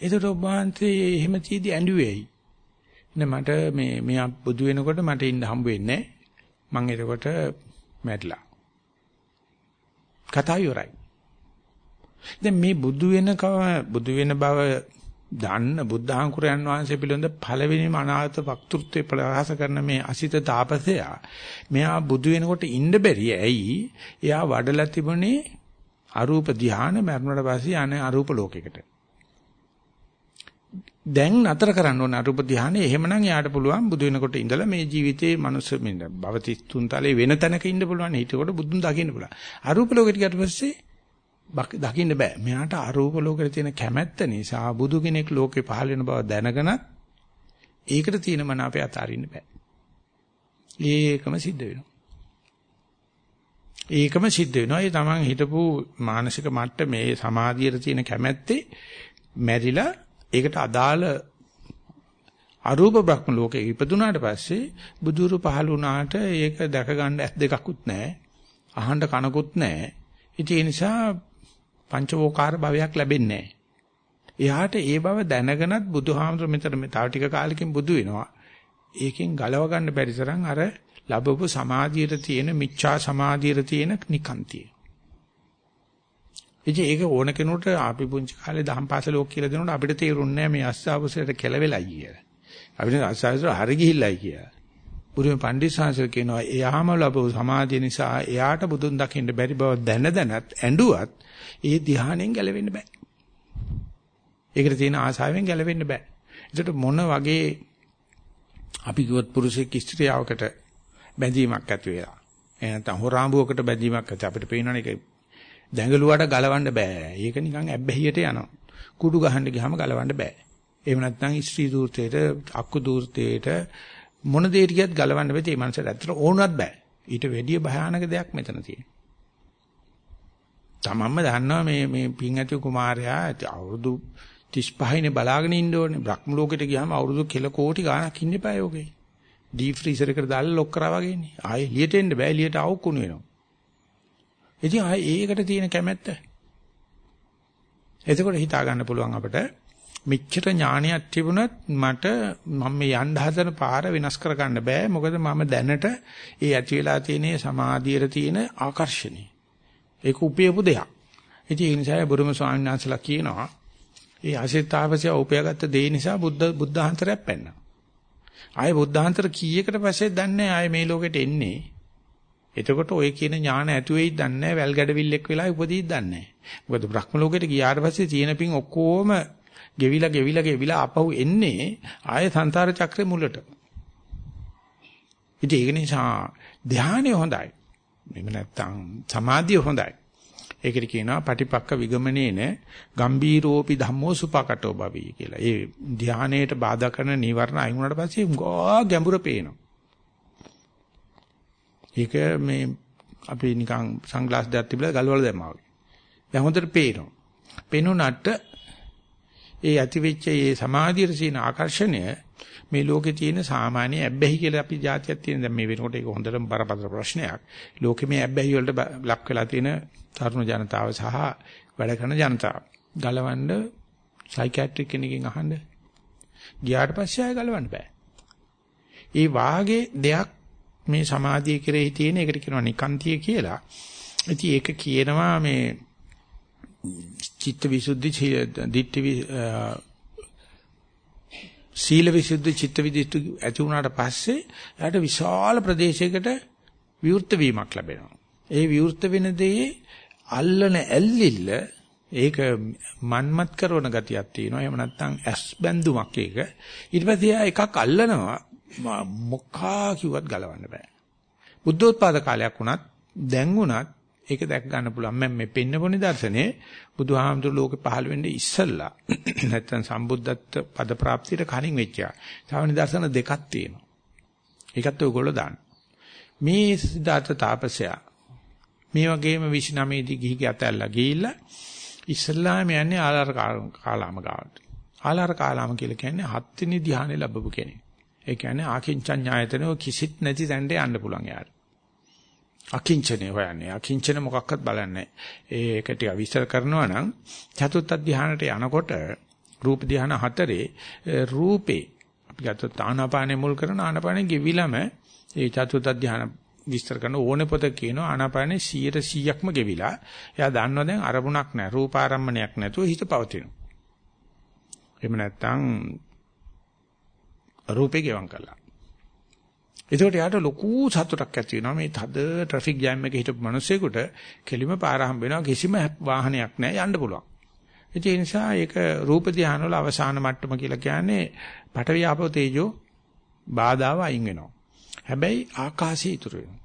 ඒකට ඔබ වහන්සේ එහෙම චීදි ඇඬුවේයි. නේ මට මේ මෙයා බුදු වෙනකොට මට ඉන්න හම්බ වෙන්නේ නැහැ. මම එතකොට මැරිලා. කතාව ඉවරයි. දැන් මේ බුදු වෙනකව බුදු වෙන බව දන්න බුද්ධාංකුරයන් වහන්සේ පිළිබඳ පළවෙනිම අනාගත වක්තෘත්වයේ ප්‍රකාශ කරන මේ අසිත තාපසයා මෙයා බුදු වෙනකොට ඉන්න බැරි ඇයි? එයා වඩලා තිබුණේ අරූප ධානය මරණයට පස්සේ යන්නේ අරූප ලෝකයකට. දැන් නතර කරන්න ඕන අරූප ධානය. එහෙමනම් යාට පුළුවන් බුදු වෙනකොට ඉඳලා මේ ජීවිතේ මනුස්ස මෙන්න භවතිස්තුන් තලේ වෙන තැනක ඉන්න පුළුවන්. හිතකොට බුදුන් දකින්න පුළුවන්. අරූප ලෝකෙට ගියට පස්සේ දකින්න බෑ. මෙයාට අරූප ලෝකෙට තියෙන කැමැත්ත නිසා බුදු කෙනෙක් ලෝකේ පහළ වෙන බව දැනගෙනත් ඒකට තියෙන මන අපේ අතාරින්න බෑ. ඒකම සිද්ධ වෙනවා. ඒකම සිද්ධ වෙනවා. ඒ තමන් හිතපු මානසික මට්ටමේ සමාධියට තියෙන කැමැත්තේ මැරිලා ඒකට අදාළ අරූප බ්‍රහ්ම ලෝකේ ඉපදුනාට පස්සේ බුදුරු පහළ වුණාට ඒක දැක ගන්න ඇස් දෙකකුත් නැහැ. අහන්න කනකුත් නැහැ. ඉතින් ඒ නිසා පංචවෝකාර භවයක් ලැබෙන්නේ නැහැ. එයාට ඒ බව දැනගෙනත් බුදුහාමුදුර මෙතන මේ තව ටික කාලෙකින් බුදු වෙනවා. ඒකෙන් ගලව ගන්න බැරි තරම් අර ලැබපු සමාධියට තියෙන මිච්ඡා සමාධියට තියෙන නිකන්තිය. ඉතින් ඒක ඕන කෙනෙකුට අපි පුංචි කාලේ දහම් පාසල ඕක කියලා දෙනකොට අපිට තේරුන්නේ නැහැ මේ අස්සාවසයට කෙලවෙලයි කියලා. අපිට අස්සාවසට හරි ගිහිල්ලයි කියලා. බුදුම පණ්ඩිත සාංශල කියනවා එයාම ලැබු සමාධිය නිසා එයාට බුදුන් දකින්න බැරි බව දැන දැනත් ඇඬුවත් ඒ ධ්‍යානෙන් ගැලවෙන්න බෑ. ඒකට තියෙන ආසාවෙන් ගැලවෙන්න බෑ. ඒකට මොන වගේ අපි කිව්වොත් පුරුෂයෙක් ස්ත්‍රියවකට බැඳීමක් ඇති වෙලා. එහෙනම් නැත්නම් හොරාඹුවකට බැඳීමක් ඇති අපිට පේනවනේ ඒක දැඟලුවට ගලවන්න බෑ. ඒක නිකන් ඇබ්බැහියට යනවා. කුඩු ගහන්න ගියාම ගලවන්න බෑ. එහෙම නැත්නම් ස්ත්‍රී දූර්තයට, අක්කු දූර්තයට මොන දෙයකට ගියත් ගලවන්න බැහැ. ඒ මනසට ඇත්තට ඕනවත් බෑ. ඊට වැඩිය භයානක දෙයක් මෙතන තියෙනවා. තමන්ම දන්නවා මේ මේ පින් ඇති කුමාරයා අවුරුදු 35නේ බලාගෙන ඉන්න ඕනේ. බ්‍රහ්ම ලෝකෙට ගියාම අවුරුදු කෙල කෝටි ගාණක් ඉන්න එපා යෝගේ. ඩීප් ෆ්‍රීසර් එකට දාලා ලොක් කරා වගේ ඉන්නේ. ආයේ එළියට එන්න බෑ. එළියට අවුකුණු වෙනවා. ඉතින් ආයේ ඒකට තියෙන කැමැත්ත. එතකොට හිතා ගන්න පුළුවන් අපිට මෙච්චර ඥානයක් තිබුණත් මට මම මේ යන්න හදන පාර වෙනස් කරගන්න බෑ. මොකද මම දැනට ඒ ඇති වෙලා තියෙන සමාධියට තියෙන ආකර්ෂණය. ඒක උපයපු දෙයක්. ඉතින් ඒ නිසා බුදුම ස්වාමීන් වහන්සේලා කියනවා ඒ අසිතාවසිය උපයාගත්ත දේ නිසා බුද්ධ බුද්ධාන්තරයක් පැන්නා. ආයේ බුද්ධාන්තර කීයකට පස්සේ දන්නේ ආයේ මේ ලෝකෙට එන්නේ. එතකොට ඔය කියන ඥාන ඇතු වෙයිද දන්නේ නැහැ වැල් ගැඩවිල්ලෙක් වෙලා උපදීද දන්නේ නැහැ. මොකද බ්‍රහ්ම ලෝකෙට ගියාට පස්සේ තියෙන පින් ඔක්කොම ගෙවිලා ගෙවිලා ගෙවිලා ආපහු එන්නේ ආයේ සංසාර චක්‍රේ මුලට. ඉතින් ඒක නිසා ධානය හොඳයි. එහෙම නැත්නම් සමාධිය හොඳයි. ඒකට කියනවා පටිපක්ක විගමනේන ගම්බීරෝපි ධම්මෝ සුපකටෝ භවී කියලා. ඒ ධානයේට බාධා කරන නීවරණ අයින් වුණාට පස්සේ ගා ගැඹුර පේනවා. ඒක මේ අපි නිකන් සන්ග්ලාස් දෙකක් තිබිලා ගල්වල දැම්මා වගේ. දැන් හොඳට පේනවා. පේනුනට ඒ ඇතිවෙච්ච ඒ සමාධියට තියෙන ආකර්ෂණය මේ ලෝකේ තියෙන සාමාන්‍ය ඇබ්බැහි කියලා අපි જાතියක් තියෙන දැන් මේ වෙනකොට ඒක හොඳටම බරපතල ප්‍රශ්නයක්. ලෝකෙ මේ ඇබ්බැහි වලට ලක් වෙලා තියෙන තරුණ ජනතාව සහ වැඩ කරන ජනතාව. ගලවන්න සයිකියාට්‍රික් කෙනකින් අහන්න. ගියාට පස්සේ ආය ගලවන්න බෑ. ඒ වාගේ දෙයක් මේ සමාධිය කෙරෙහි තියෙන එකට කියනවා නිකාන්තිය කියලා. ඉතින් ඒක කියනවා මේ චිත්ත විසුද්ධි දිට්ඨි සීල විසුද්ධි චිත්ත විදිට්ඨි ඇති වුණාට පස්සේ එයාට විශාල ප්‍රදේශයකට විවෘත වීමක් ලැබෙනවා. ඒ විවෘත වෙන දේ අල්ලන ඇල්ලිල්ල ඒක මන්මත් කරන ගතියක් තියෙනවා. එහෙම නැත්නම් ඇස් බැඳුමක් ඒක. ඊට පස්සේ එකක් අල්ලනවා මොකා කිව්වත් ගලවන්න බෑ. බුද්ධෝත්පාද කාලයක් වුණත් දැන් වුණත් ඒක දැක් ගන්න පුළුවන්. මම මේ පෙන්නපො නිදර්ශනේ බුදුහාමුදුරු ලෝකේ පහළ වෙන්නේ ඉස්සල්ලා නැත්තම් සම්බුද්ධත්ව පද ප්‍රාප්තියට කලින් වෙච්චා. තව නිදර්ශන දෙකක් තියෙනවා. ඒකත් ඔයගොල්ලෝ දාන්න. මේ සිද්ධාර්ථ තාපසයා මේ වගේම 29 දී ගිහි ගැතැල්ලා ගිහිල්ලා ඉස්ලාම යන්නේ ආලාර කාලාම ගාවට. ආලාර කාලාම කියලා කියන්නේ හත්වෙනි ධ්‍යානෙ ලැබපු කෙනෙක්. ඒ කියන්නේ ආකින්චඤ්ඤායතනෝ කිසිත් නැති තැනට යන්න පුළුවන් යාට. අකිංචනේ හොයන්නේ. අකිංචන මොකක්වත් බලන්නේ ඒක ටික විස්තර කරනවා නම් චතුත්ථ ධානයට යනකොට රූප ධාන හතරේ රූපේ අපි ගත්තොත් ආනාපානෙ මුල් කරන ආනාපානෙ ගෙවිලම ඒ චතුත්ථ ධාන විස්තර කරන ඕනේ පොත කියනවා ආනාපානෙ 100%ක්ම ගෙවිලා. එයා දන්නවා දැන් අරමුණක් නැහැ. රූපාරම්මණයක් නැතුව හිත පවතිනවා. එහෙම නැත්නම් රූපේ ගෙවම් කළා. එතකොට යාට ලොකු සතුටක් ඇති වෙනවා මේ තද ට්‍රැෆික් ජෑම් එකේ හිටපු මිනිස්සෙකුට කෙලිම පාර හම්බ වෙනවා කිසිම වාහනයක් නැහැ යන්න පුළුවන්. ඒ නිසා ඒක රූප ධානය වල අවසාන මට්ටම කියලා කියන්නේ පඨවි ආපෝ තේජෝ බාධාව අයින් වෙනවා. හැබැයි ආකාශය ඉතුරු වෙනවා.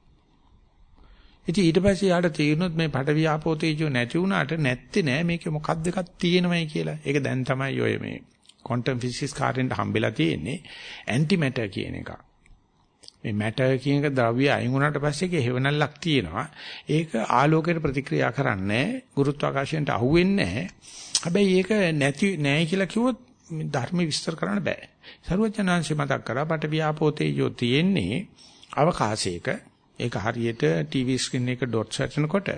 ඉතින් ඊට පස්සේ යාට තේරුනොත් මේ පඨවි ආපෝ තේජෝ නැති වුණාට නැත්තේ නෑ මේකේ මොකක්ද එකක් තියෙනවයි කියලා. ඒක දැන් තමයි ඔය මේ ක්වොන්ටම් ෆිසික්ස් කාර්යෙන්ට හම්බෙලා තියෙන්නේ ඇන්ටි මැටර් කියන එක. මේ මැටර් කියන එක ද්‍රව්‍ය අයින් වුණාට පස්සේ ඒකේ හේවණල්ලක් තියෙනවා. ඒක ආලෝකයට ප්‍රතික්‍රියා කරන්නේ ගුරුත්වාකර්ෂණයට අහු වෙන්නේ නැහැ. හැබැයි ඒක නැති නැහැ කියලා කිව්වොත් ධර්ම විස්තර කරන්න බෑ. සරුවචනාංශය මතක් කරා පට ව්‍යාපෝතේජෝ තියෙන්නේ අවකාශයක. ඒක හරියට ටීවී ස්ක්‍රීන් එක ඩොට්ස් හදනකොට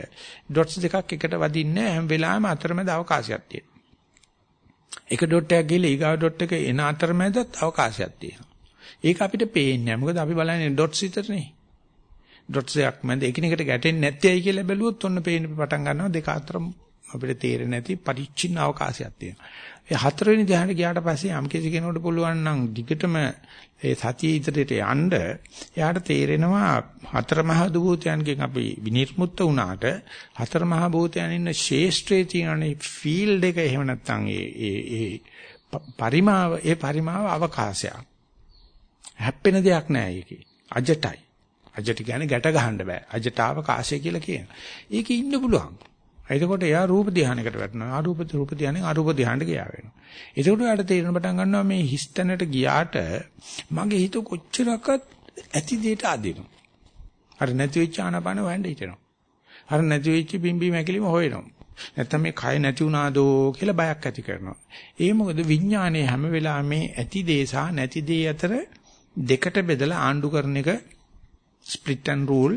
ඩොට්ස් දෙකක් එකට වදින්නේ හැම වෙලාවෙම අතරමැද අවකාශයක් තියෙනවා. එක ඩොට් එකක් ගිහලා ඊගාව ඩොට් එක එන අතරමැදත් අවකාශයක් තියෙනවා. ඒක අපිට පේන්නේ නැහැ. මොකද අපි බලන්නේ ඩොට්ස් විතරනේ. ඩොට්ස් එකක් මැද එකිනෙකට ගැටෙන්නේ නැත්තේයි කියලා බැලුවොත් ඔන්න පේන්න පටන් ගන්නවා දෙක අතර අපිට තේරෙන්නේ නැති පරිච්ඡින්න අවකාශයක් තියෙනවා. ඒ හතරවෙනි ධ්‍යානෙ ගියාට පස්සේ යම් කිසි කෙනෙකුට පුළුවන් නම් දිගටම ඒ සතිය ඉදිරියට යන්න එයාට තේරෙනවා හතර මහා භූතයන්ගෙන් අපි විනිර්මුක්ත වුණාට හතර මහා භූතයන් ඉන්න ශේෂ්ත්‍රයේ තියෙන ෆීල්ඩ් එක එහෙම නැත්නම් ඒ ඒ ඒ පරිමාව ඒ පරිමාව අවකාශයක්. හැප්පෙන දෙයක් නෑ ඒකේ. අජටයි. අජට කියන්නේ ගැට ගහන්න බෑ. අජට අවකාශය කියලා කියනවා. ඒකේ ඉන්න පුළුවන්. එතකොට එයා රූප ධානයකට වැටෙනවා. අරූප රූප ධානයෙන් අරූප ධානයට ගියා වෙනවා. එතකොට එයාට තේරෙන පටන් ගන්නවා මේ හිස්තැනට ගියාට මගේ හිත කොච්චරක්වත් ඇති දෙයට අදිනවා. අර නැති වෙච්ච ආනපාන වහන්න හිතෙනවා. අර නැති වෙච්ච බිම්බි මැකිලිම හොයනවා. නැත්තම් මේ කය නැති වුණාදෝ කියලා බයක් ඇති කරනවා. ඒ මොකද විඥානයේ හැම වෙලාවෙම මේ ඇති දේ සහ නැති දේ අතර දෙකට බෙදලා ආණ්ඩු කරන එක ස්ප්ලිට් ඇන්ඩ් රූල්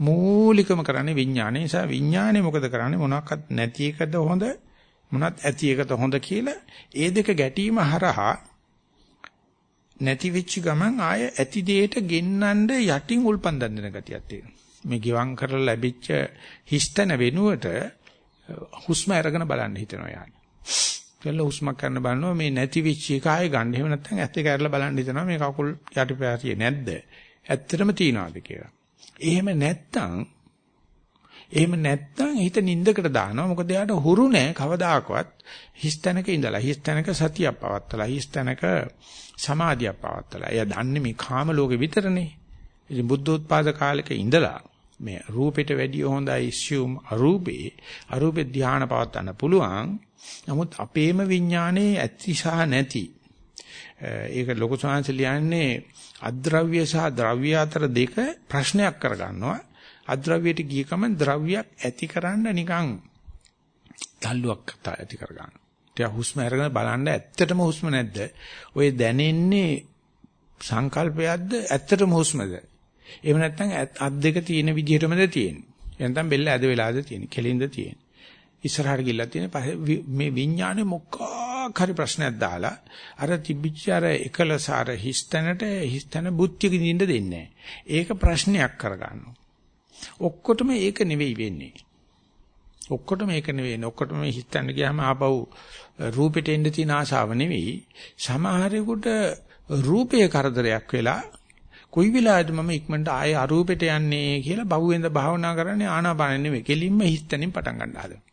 මූලිකම කරන්නේ විඥානය. ඒ නිසා විඥානය මොකද කරන්නේ මොනක්වත් නැති එකද හොඳ මොනවත් ඇති එකද හොඳ කියලා ඒ දෙක ගැටීම හරහා නැති වෙච්ච ගමන් ආය ඇති දෙයට ගෙන්නඳ යටින් උල්පන්දන් දෙන ගතියක් තියෙනවා. මේ ගිවං කරලා ලැබිච්ච හිස්තන වෙනුවට හුස්ම අරගෙන බලන්න හිතනවා යාළුවා. කියලා හුස්මක් ගන්න බලනවා මේ නැති වෙච්ච එක ආයෙ ගන්න. එහෙම නැත්නම් ඇත්ත කැරලා බලන්න හිතනවා මේ කකුල් යටිපැතියේ නැද්ද? ඇත්තටම තියනවාද කියලා. එහෙම නැත්තම් එහෙම නැත්තම් හිත නින්දකට දානවා. මොකද එයාට හුරු නැහැ කවදාකවත් හිස්තැනක ඉඳලා හිස්තැනක සතියක් පවත්තලා හිස්තැනක සමාධියක් පවත්තලා. එයා දන්නේ මේ කාම ලෝකෙ විතරනේ. ඉතින් බුද්ධෝත්පාද කාලෙක ඉඳලා මේ රූපෙට වැඩිය හොඳයි assume අරූපේ අරූපේ ධානය පවත්වන්න පුළුවන්. නමුත් අපේම විඥානයේ ඇති සහ නැති ඒක ලොකු සංහස ලියන්නේ අද්‍රව්‍ය සහ ද්‍රව්‍ය අතර දෙක ප්‍රශ්නයක් කරගන්නවා. අද්‍රව්‍යයට ගිය ගමන් ද්‍රව්‍යයක් ඇතිකරන්න නිකන් තල්ලුවක් ඇති කරගන්න. ටික හුස්ම අරගෙන බලන්න ඇත්තටම හුස්ම නැද්ද? ඔය දැනෙන්නේ සංකල්පයක්ද ඇත්තටම හුස්මද? එහෙම නැත්නම් අත් දෙක තියෙන විදිහටමද තියෙන්නේ? එහෙනම් බෙල්ල ඇද වෙලාද තියෙන්නේ? කෙලින්ද තියෙන්නේ? ඉස්සරහට ගිහිල්ලා තියෙන මේ විඥානේ මොකක් හරි ප්‍රශ්නයක් දාලා අර තිබිච්ච අර එකලස අර හිස්තැනට හිස්තැන බුද්ධි කිඳින්න දෙන්නේ ඒක ප්‍රශ්නයක් කරගන්නවා. ඔක්කොටම ඒක නෙවෙයි වෙන්නේ. ඔක්කොටම ඒක නෙවෙයි. ඔක්කොටම මේ හිස්තැන ගියාම ආපහු රූපෙට එන්න තියෙන ආශාව නෙවෙයි. සමහරෙකුට රූපයේ කරදරයක් වෙලා කොයි වෙලාවද මම ඉක්මනට ආයේ අරූපෙට යන්නේ කියලා බහුවෙන්ද භාවනා කරන්නේ ආනාපාන නෙවෙයි. කෙලින්ම හිස්තැනින් පටන් ගන්න හදනවා.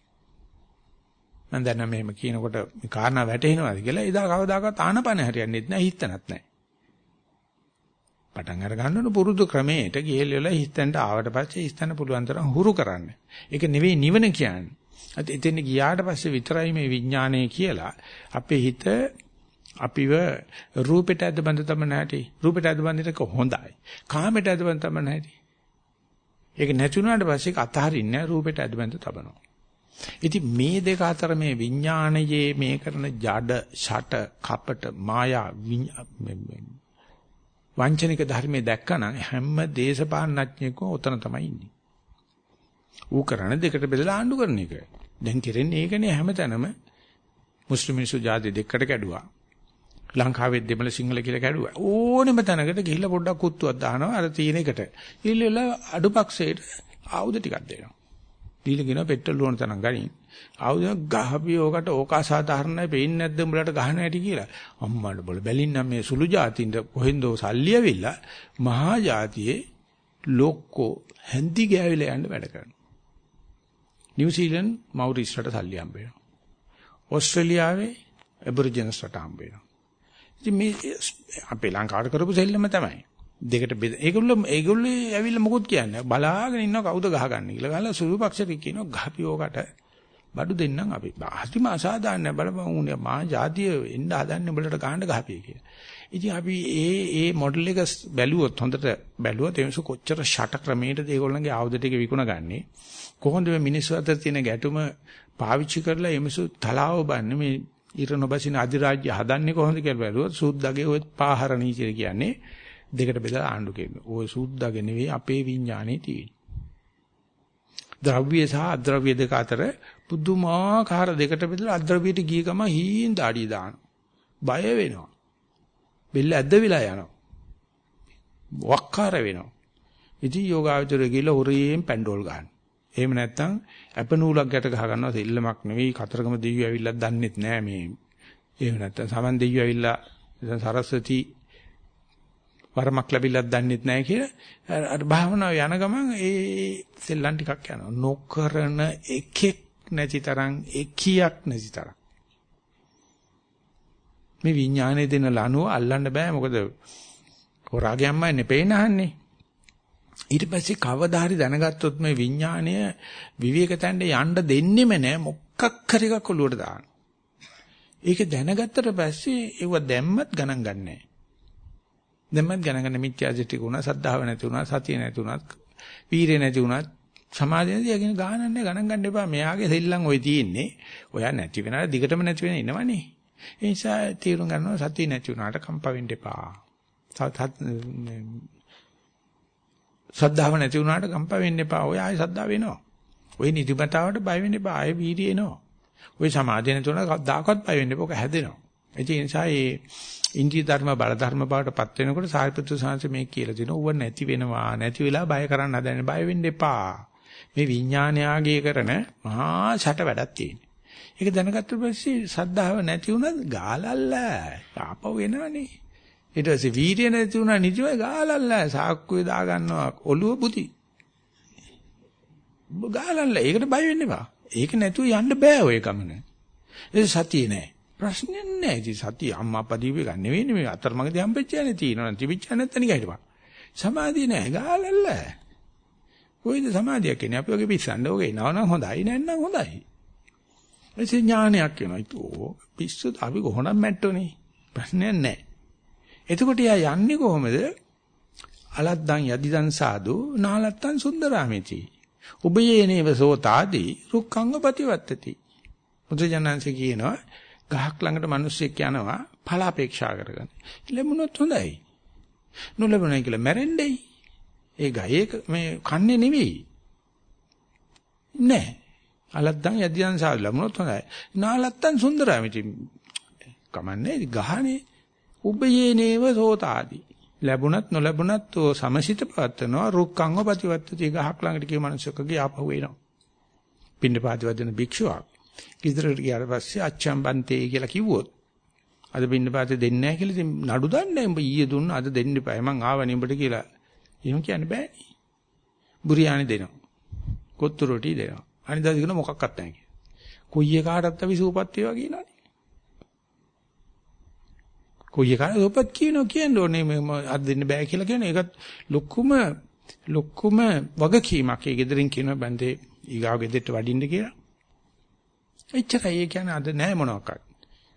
මම දැන් මෙහෙම කියනකොට මේ කාරණා වැටහෙනවාද කියලා එදා කවදාකවත් ආනපන හරියන්නේ නැහැ හිතනත් නැහැ. පටන් අර ගන්නකොට පුරුදු ක්‍රමයට ගිහෙල්ලා හිතෙන්ට ආවට පස්සේ හිතන්න පුළුවන් තරම් හුරු කරන්න. ඒක නෙවෙයි නිවන කියන්නේ. අද එතෙන් ගියාට පස්සේ විතරයි මේ විඥානය කියලා අපේ හිත අපිව රූපෙට ඇද බඳ තම නැටි. රූපෙට ඇද බඳිනක හොඳයි. කාමෙට ඇද බඳ තම නැටි. ඒක නැති වුණාට පස්සේ ඒක අතහරින්නේ රූපෙට ඇද බඳ තබනවා. ඉතින් මේ දෙක අතර මේ විඥානයේ මේ කරන ජඩ, ෂට, කපට, මායා වංචනික ධර්මයේ දැක්කනම් හැම දේශපාලනඥයෙකුම උතන තමයි ඉන්නේ. ඌ කරන දෙකට බෙදලා ආණ්ඩු කරන එක. දැන් කරන්නේ ඒකනේ හැමතැනම මුස්ලිම් මිනිස්සු ජාති දෙකකට කැඩුවා. ලංකාවේ දෙමළ සිංහල කියලා කැඩුවා. ඕනෙම තැනකට ගිහිල්ලා පොඩ්ඩක් කුත්තුවක් දානවා අර තියෙන එකට. ඊළඟ අඩුපක්ෂයට ආයුධ ටිකක් දෙනවා. දීලා කියනවා පෙට්‍රල් ඕන තරම් ගනින්. ආවුද ගහපි ඕකට ඕක අසාධාරණයි පේන්නේ නැද්ද උඹලට ගහන හැටි කියලා. අම්මඩ බල බැලින්නම් මේ සුළු જાතින්ද කොහෙන්දෝ සල්ලි ඇවිල්ලා මහා જાතියේ ලොක්කෝ හැන්දි ගෑවිලා යන්න වැඩ කරනවා. නිව්සීලන්ත මවුරිස්ලට සල්ලි හම්බ වෙනවා. ඕස්ට්‍රේලියාවේ ඇබරිජිනස්ට හම්බ වෙනවා. ඉතින් මේ අපේ ලංකාවට කරපු සෙල්ලම තමයි. දෙකට බෙද ඒගොල්ලෝ ඒගොල්ලෝ ඇවිල්ලා මොකුත් කියන්නේ බලාගෙන ඉන්නවා කවුද ගහගන්නේ කියලා. ගහලා සුළු පක්ෂෙට කියනවා ගහපියෝකට බඩු දෙන්නම් අපි. හරිම අසාධාරණ බලපන් උනේ මා ජාතිය එන්න හදන්නේ උඹලට ගහන්න ගහපිය කියලා. ඉතින් අපි ඒ ඒ මොඩල් එක බැලුවොත් හොඳට බැලුවොත් එමසු කොච්චර ෂට ක්‍රමයකද ඒගොල්ලන්ගේ ආයුධ ටික විකුණගන්නේ. කොහොමද මේ මිනිස්සු අතර තියෙන ගැටුම පාවිච්චි කරලා එමසු තලාව බන්නේ මේ ඉර නොබසින අධිරාජ්‍ය හදන්නේ කොහොමද කියලා බැලුවොත් සුද්දගේ ඔය පාහර නීතිය කියන්නේ දෙකට බෙදලා ආණ්ඩු කෙරෙන. ওই සුද්දගේ නෙවෙයි අපේ විඥානේ තියෙන්නේ. ද්‍රව්‍ය සහ අද්‍රව්‍ය දෙක අතර පුදුමාකාර දෙකට බෙදලා අද්‍රව්‍යයට ගිය ගම හීන් දාඩිය දානවා. බය වෙනවා. බෙල්ල ඇද්දවිලා යනවා. වක්කාර වෙනවා. ඉතින් යෝගාවචරය ගිහලා උරියෙන් පැන්ඩෝල් ගන්න. එහෙම නැත්නම් අප නූලක් ගැට ගහ ගන්නවා සෙල්ලමක් නෙවෙයි කතරගම දෙවියෝ ඇවිල්ලා දන්නෙත් නෑ මේ. එහෙම නැත්නම් සමන් දෙවියෝ ඇවිල්ලා සරස්වති වරමක් ලැබිලත් දන්නෙත් නැහැ කියලා. අර භාවනාව යන ගමන් ඒ සෙල්ලම් ටිකක් යනවා. නොකරන එකෙක් නැති තරම් එකියක් නැති තරම්. මේ විඥානයේ දෙන ලනුව අල්ලන්න බෑ. මොකද හොරාගයන්මයි නෙපේනහන්නේ ඊට පස්සේ කවදා හරි දැනගත්තොත් මේ විඥාණය විවේක තැන්න යන්න දෙන්නෙම නෑ. මොකක් හරි එකක් ඔලුවට දාන. ඒක දැනගත්තට පස්සේ ඒව දැම්මත් ගණන් ගන්නෑ. දැම්මත් ගණන් ගන්න මිත්‍යා දෘෂ්ටික වුණා, සද්ධාව නැති වුණා, සතිය නැති වුණා, වීරිය නැති වුණා, සමාධිය නැති යකින ගානක් නෑ ගණන් ගන්න එපා. මෙයාගේ සෙල්ලම් ඔය තියෙන්නේ. ඔයා නැති වෙනාට දිගටම නැති වෙන ඉනවනේ. ඒ නිසා තීරුම් ගන්නවා සතිය නැති වුණාට කම්ප වෙන්න එපා. සද්ධාව නැති වුණාට කම්ප වෙන්න එපා. ඔය ආයෙ සද්ධා වෙනවා. ඔය නිදිමතාවට බය වෙන්න එපා. ආයෙ වීර්යය එනවා. ඔය සමාධිය නැති වුණාට කවදාකවත් බය වෙන්න එපා. ඔක හැදෙනවා. ඒ නිසා මේ ඉන්ද්‍රිය ධර්ම බල ධර්ම බවට පත් වෙනකොට සාරිපුත්‍ර සාංශ මේ කියලා දෙනවා. ඌව නැති වෙනවා. නැති වෙලා බය කරන්න හදන්නේ. බය වෙන්න එපා. මේ විඥානයාගේ කරන මහා ෂට වැඩක් තියෙනවා. ඒක දැනගත්ත පස්සේ සද්ධාව නැති වුණත් ගාලල්ල ආපහු එනවනේ. ඊට පස්සේ වීර්ය නැති වුණා නිජව ගාලල්ල සාක්කුවේ දා ගන්නවා ඔළුව පුති. ගාලල්ල ඒකට බය වෙන්න එපා. ඒක නැතුව යන්න බෑ ඔය ගමන. ඒ සතිය නෑ. ප්‍රශ්නේ නෑ. ඉතින් සතිය අම්මා අප්පා දීපේ ගන්න නෙවෙයි මේ අතරමඟදී හම්බෙච්චානේ තියෙනවා. තිබිච්ච නැත්නම් නිකන් හිටපන්. සමාධිය නෑ ගාලල්ල. කොයිද සමාධියක් කියන්නේ අපි වගේ පිස්සන්න ඕකේ නවනම් හොඳයි නැත්නම් හොඳයි. එසේ ඥානයක් වෙනවා. ඒතෝ පිස්සු අපි කොහොමද මැට්ටෝනේ? ප්‍රශ්නයක් නැහැ. එතකොට යා යන්නේ කොහොමද? අලද්දන් යදිදන් සාදු නාලත්තන් සුන්දරාමිති. උබයේනේව සෝතාදී රුක්ඛංග ප්‍රතිවත්තති. මුද්‍රජනන්සේ කියනවා ගහක් ළඟට මිනිස්සෙක් යනවා ඵල අපේක්ෂා කරගෙන. ලැබුණොත් හොඳයි. නොලැබුණයි කියලා මැරෙන්නේ. ඒ ගහේ මේ කන්නේ නෙවෙයි. නෑ. අලද්දන් යදියන් සාදු ලැබුණොත් හොඳයි. නාලත්තන් සුන්දරාමිති. කමන්නේ ගහනේ උබයේනේව සෝතාදී. ලැබුණත් නොලැබුණත් ඔය සමසිත පවත්නවා රුක්ඛංව ප්‍රතිවත්තති ගහක් ළඟට ගිය මනුස්සයෙක්ගේ ආපහු එනවා. පින්න පාතිවදන භික්ෂුවක්. ඉදිරියට ගියාට පස්සේ අච්චම් බන්තේ කියලා කිව්වොත් අද පින්න පාතේ දෙන්නේ නැහැ කියලා ඉතින් නඩු දාන්නේ උඹ ඊයේ දුන්න අද දෙන්න එපා මං ආවනේ උඹට කියලා. එහෙම කියන්න බෑනේ. බුරියානි දෙනවා. කොත්තු රොටි දෙනවා. අනිදා දින මොකක්වත් නැහැ කියලා. කොයි එකාටත් අපි සූපත් වේවා කියනවනේ. කොයි එකාට සූපත් කියනවා කියන්නේ ඕනේ මම අද දෙන්න බෑ කියලා කියන එකත් ලොකුම ලොකුම වගකීමක්. ඒ ගෙදරින් කියන බන්දේ ඊගාව ගෙදරට වඩින්න කියලා. එච්චරයි ඒ කියන්නේ අද නැහැ මොනවාක්වත්.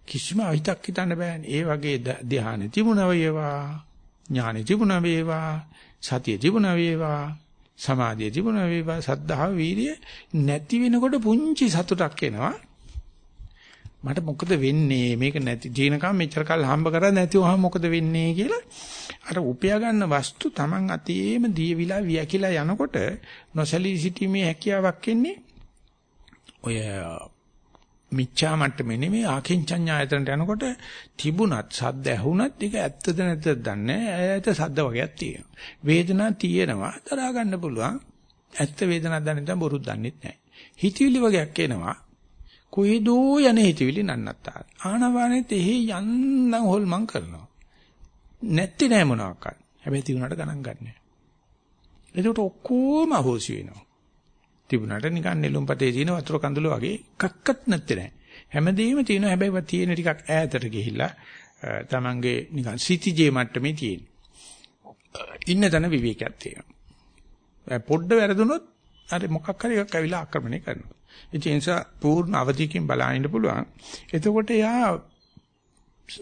කිසිම අහිතක් හිතන්න බෑනේ. ඒ වගේ ධ්‍යානෙ තිබුණා වේවා, ඥානෙ තිබුණා වේවා, සතිය තිබුණා වේවා, සමාධිය තිබුණා වේවා සද්ධාව වීර්ය නැති වෙනකොට පුංචි සතුටක් එනවා මට මොකද වෙන්නේ මේක නැති ජීනකම් මෙච්චර කල් හම්බ කරලා නැතිවම මොකද වෙන්නේ කියලා අර උපයා ගන්න වස්තු Taman අතේම දීවිලා වියකිලා යනකොට නොසලී සිටීමේ හැකියාවක් එන්නේ ඔය මිච්ඡා මට්ටමේ නෙමෙයි ආකින්චඤ්ඤායතනට යනකොට තිබුණත් සද්ද ඇහුණත් ඒක ඇත්තද නැද්ද දන්නේ ඈත සද්ද වගේක් තියෙනවා. වේදනාවක් තියෙනවා දරා ගන්න පුළුවන්. ඇත්ත වේදනාවක් දන්නේ නැත්නම් බොරුත් දන්නෙත් නැහැ. හිතවිලි වගේක් එනවා. කොහෙදෝ යන හිතවිලි නන්නත්තා. ආනවානෙත් එහි යන්නම් හොල්මන් කරනවා. නැත්තේ නෑ මොනවාක්වත්. හැබැයි තියුණාට ගණන් ගන්නෑ. එතකොට ඔක්කොම අහෝසි වෙනවා. තිබුණාට නිකන් නෙළුම්පතේ තියෙන වතුර කඳුල වගේ කක්කත් නැත්තේ නෑ. හැමදේම තියෙනවා හැබැයි තියෙන ටිකක් ඈතට ගිහිල්ලා තමන්ගේ නිකන් සිටිජේ මට්ටමේ තියෙන. ඉන්න තැන විවේකයක් තියෙනවා. පොඩ්ඩ වැරදුනොත් අර මොකක් හරි එකක් ඇවිල්ලා ආක්‍රමණය කරනවා. ඒ නිසා පූර්ණ අවධියකින් බලන්න පුළුවන්. එතකොට යා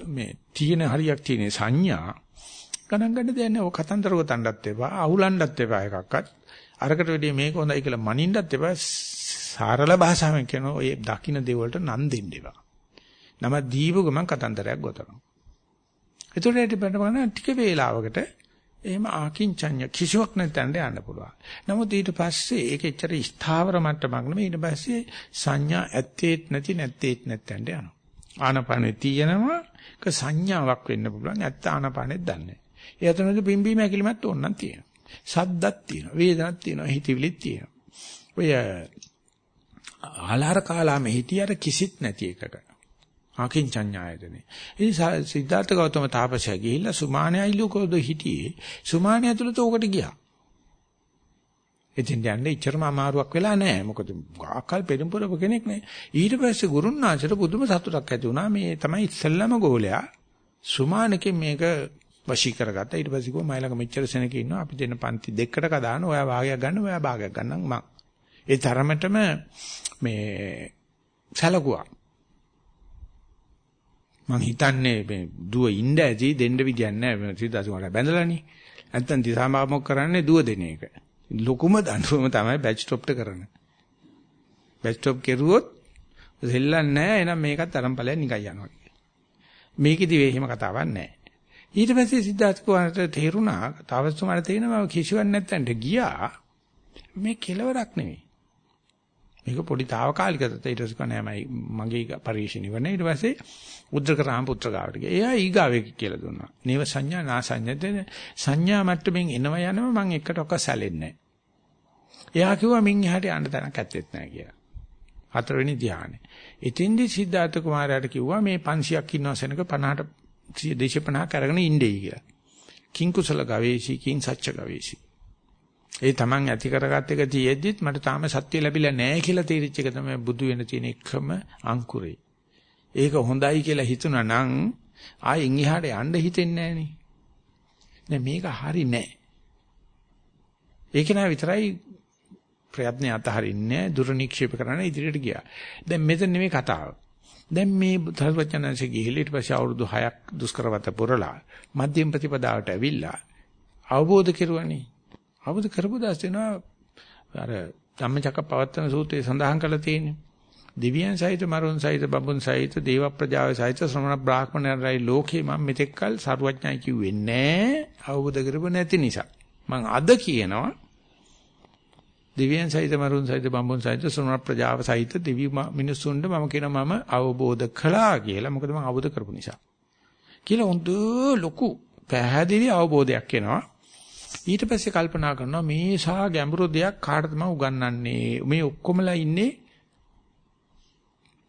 මේ තියෙන හරියක් තියෙන සංඥා ගණන් ගන්න දෙයක් නෑ. ඔය කතන්දර ගොතන්නත් එපා, අහුලන්නත් එපා එකක්වත්. අරකට වෙදී මේක හොඳයි කියලා මනින්නත් එපා. සරල භාෂාවෙන් කියන ඔය දකින්න දේවල්ට නම් දෙන්න එපා. නම දීපු ගමන් කතන්දරයක් ගොතනවා. ඒතකොට ඊට පස්සේ ටික වේලාවකට එහෙම ආකින්චඤ්ඤ කිසිවක් නැතඳ යන්න පුළුවන්. නමුත් ඊට පස්සේ ඒක එච්චර ස්ථාවර මට්ටමක් නෙමෙයි ඊට පස්සේ සංඥා ඇත්තේත් නැති නැත්තේත් නැත්තඳ යනවා. ආනපනෙ තියෙනවා ක සංඥාවක් වෙන්න පුළුවන් ඇත්ත ආනපනෙත් දන්නේ. ඒ අතනදී පිම්බීම ඇකිලිමත් ඕනනම් තියෙනවා. සද්දක් තියෙනවා. වේදනක් තියෙනවා. හිතවිලිත් තියෙනවා. ඔය ආලාර කාලාමේ හිටියට කිසිත් නැති එකක. ආකින්චඤ්ඤායතනේ. ඉතින් සිද්ධාර්ථ ගෞතම තාපසයා ගිහිල්ලා සුමානයයි ලෝකෝද හිටියේ. සුමානය ඇතුළත ඕකට ගියා. එතින් යන්නේ ඉච්චරම අමාරුවක් වෙලා නැහැ. මොකද ආකල් පෙරම්පරව කෙනෙක් නේ. ඊට පස්සේ ගුරුන්නාචර පුදුම සතුටක් ඇති වුණා. මේ තමයි ඉස්සෙල්ලාම ගෝලයා. සුමානකෙන් මේක වශී කරගත්තා. ඊට පස්සේ කිව්වා මයිලක මෙච්චර සෙනක ඉන්නවා. අපි දෙන්න පන්ති දෙකකට කදාන ඔයා භාගයක් ගන්න ඔයා භාගයක් ගන්නම් මං. ඒ තරමටම මේ සැලකුවා. මං හිතන්නේ මේ දුව ඉන්න ඇති දෙන්න විදියක් නැහැ. සිතාසු වල බැඳලානේ. නැත්තම් දිසාමාමොක් කරන්නේ දුව දෙන එක. ලොකුම දඬුවම තමයි බැච් ස්ටොප්ට කරන. බැච් ස්ටොප් කෙරුවොත් දෙල්ලන්නේ නැහැ. එහෙනම් මේකත් අරන් ඵලයන් නිකන් යනවා. මේකෙදි එහෙම කතාවක් නැහැ. ඊට පස්සේ සිද්ධාර්ථ කුමාරට තේරුණා තවස්තුමාට තේරෙනවා කිසිවක් නැත්තන්ට ගියා මේ කෙලවරක් නෙවෙයි. මේක පොඩි తాවකාලික තත්ත්වයක් ඊට පස්සේ කණෑමයි මගේ පරිශීන ඉවරනේ ඊට පස්සේ උද්දක රාම පුත්‍ර ගාවට ගියා. එයා ඊගාවේ කියලා දුන්නා. නේව සංඥා නා සංඥා දෙන සංඥා මට්ටමින් එනවා යනවා මම එකට ඔක්ක සැලෙන්නේ නැහැ. එයා කිව්වා මින් එහාට යන්න තැනක් ඇත්තෙත් නැහැ කියලා. හතරවෙනි ධ්‍යානෙ. ඉතින්දි සිද්ධාර්ථ කුමාරයාට කිව්වා මේ 500ක් ඉන්නව සෙනක 50ට 250ක් අරගෙන ඉන්නේ කියලා. කිං කුසල ගවේෂී කිං සච්ච ගවේෂී ඒ Taman ඇති කරගත් එක තියෙද්දිත් මට තාම සත්‍ය ලැබිලා නැහැ කියලා තීරිච්ච එක තමයි බුදු වෙන තියෙන එකම අංකුරේ. ඒක හොඳයි කියලා හිතුණා නම් ආයෙන් එහාට යන්න හිතෙන්නේ නැහනේ. නෑ මේක හරි නෑ. ඒක නා විතරයි ප්‍රයත්න අතහරින්නේ දුර නික්ෂේප කරන ඉදිරියට ගියා. දැන් මෙතන නෙමෙයි කතාව. දැන් මේ සර්වඥාන්සේ ගිහිල්ලා ඊට පස්සේ අවුරුදු 6ක් දුෂ්කරවත පුරලා මධ්‍යම ප්‍රතිපදාවට ඇවිල්ලා අවබෝධ කෙරුවානේ. අවබෝධ කරපු දාස් වෙනවා අර ධම්මචක්කපවත්තන සූත්‍රයේ සඳහන් කරලා තියෙන්නේ. දිව්‍යයන් සහිත මරුන් සහිත බඹුන් සහිත දේව ප්‍රජාව සහිත ශ්‍රමණ බ්‍රාහ්මණයන්යි ලෝකේ මම මෙතෙක්කල් සරුවඥයි කිව්වේ නෑ අවබෝධ කරපො නැති නිසා. මම අද කියනවා දිව්‍යයන් සහිත මරුන් සහිත බඹුන් සහිත ශ්‍රමණ ප්‍රජාව සහිත දිවි මිනිසුන්ට මම කියනවා මම අවබෝධ කළා කියලා. මොකද මම අවබෝධ කරපු නිසා. කියලා හොඳ ලොකු පැහැදිලි අවබෝධයක් එනවා. ඊට පස්සේ කල්පනා කරනවා මේ සා ගැඹුරු දෙයක් කාටද මම උගන්වන්නේ මේ ඔක්කොමලා ඉන්නේ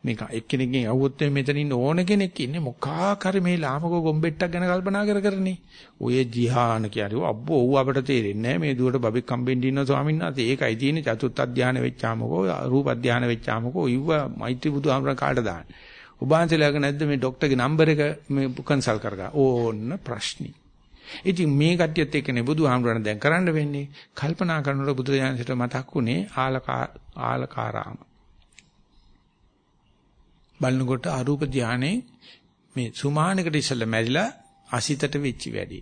මේක එක්කෙනෙක්ගෙන් අහුවොත් මෙතන ඉන්න ඕන කෙනෙක් ඉන්නේ. මොකක් හරි මේ ලාමක ගොම්බෙට්ටක් ගැන කල්පනා කර කරනේ. ඔය ධ්‍යාන කියන්නේ අබ්බෝ ඔව් අපට තේරෙන්නේ නැහැ. මේ දුවට බබෙක් හම්බෙන්න ඉන්න ස්වාමීන් වහන්සේ. ඒකයි තියෙන්නේ චතුත් අධ්‍යාන වෙච්චාමකෝ රූප අධ්‍යාන වෙච්චාමකෝ ඉව්ව මෛත්‍රී බුදුහාමර කාට දාන්නේ ඔබ අන්සලයක නැද්ද මේ ડોක්ටර්ගේ නම්බර එක මේ කන්සල්ට් කරගා ඕන්න ප්‍රශ්නේ. ඉතින් මේ කට්ටියත් එක්කනේ බුදුහාමුදුරණ දැන් කරන්න වෙන්නේ. කල්පනා කරනකොට බුදුරජාණන්සේට මතක් වුණේ ආලකා ආලකාරාම. බලනකොට අරූප ධානයේ මේ සුමානකට ඉස්සෙල්ලා මැරිලා අසිතට වෙච්ච වැඩි.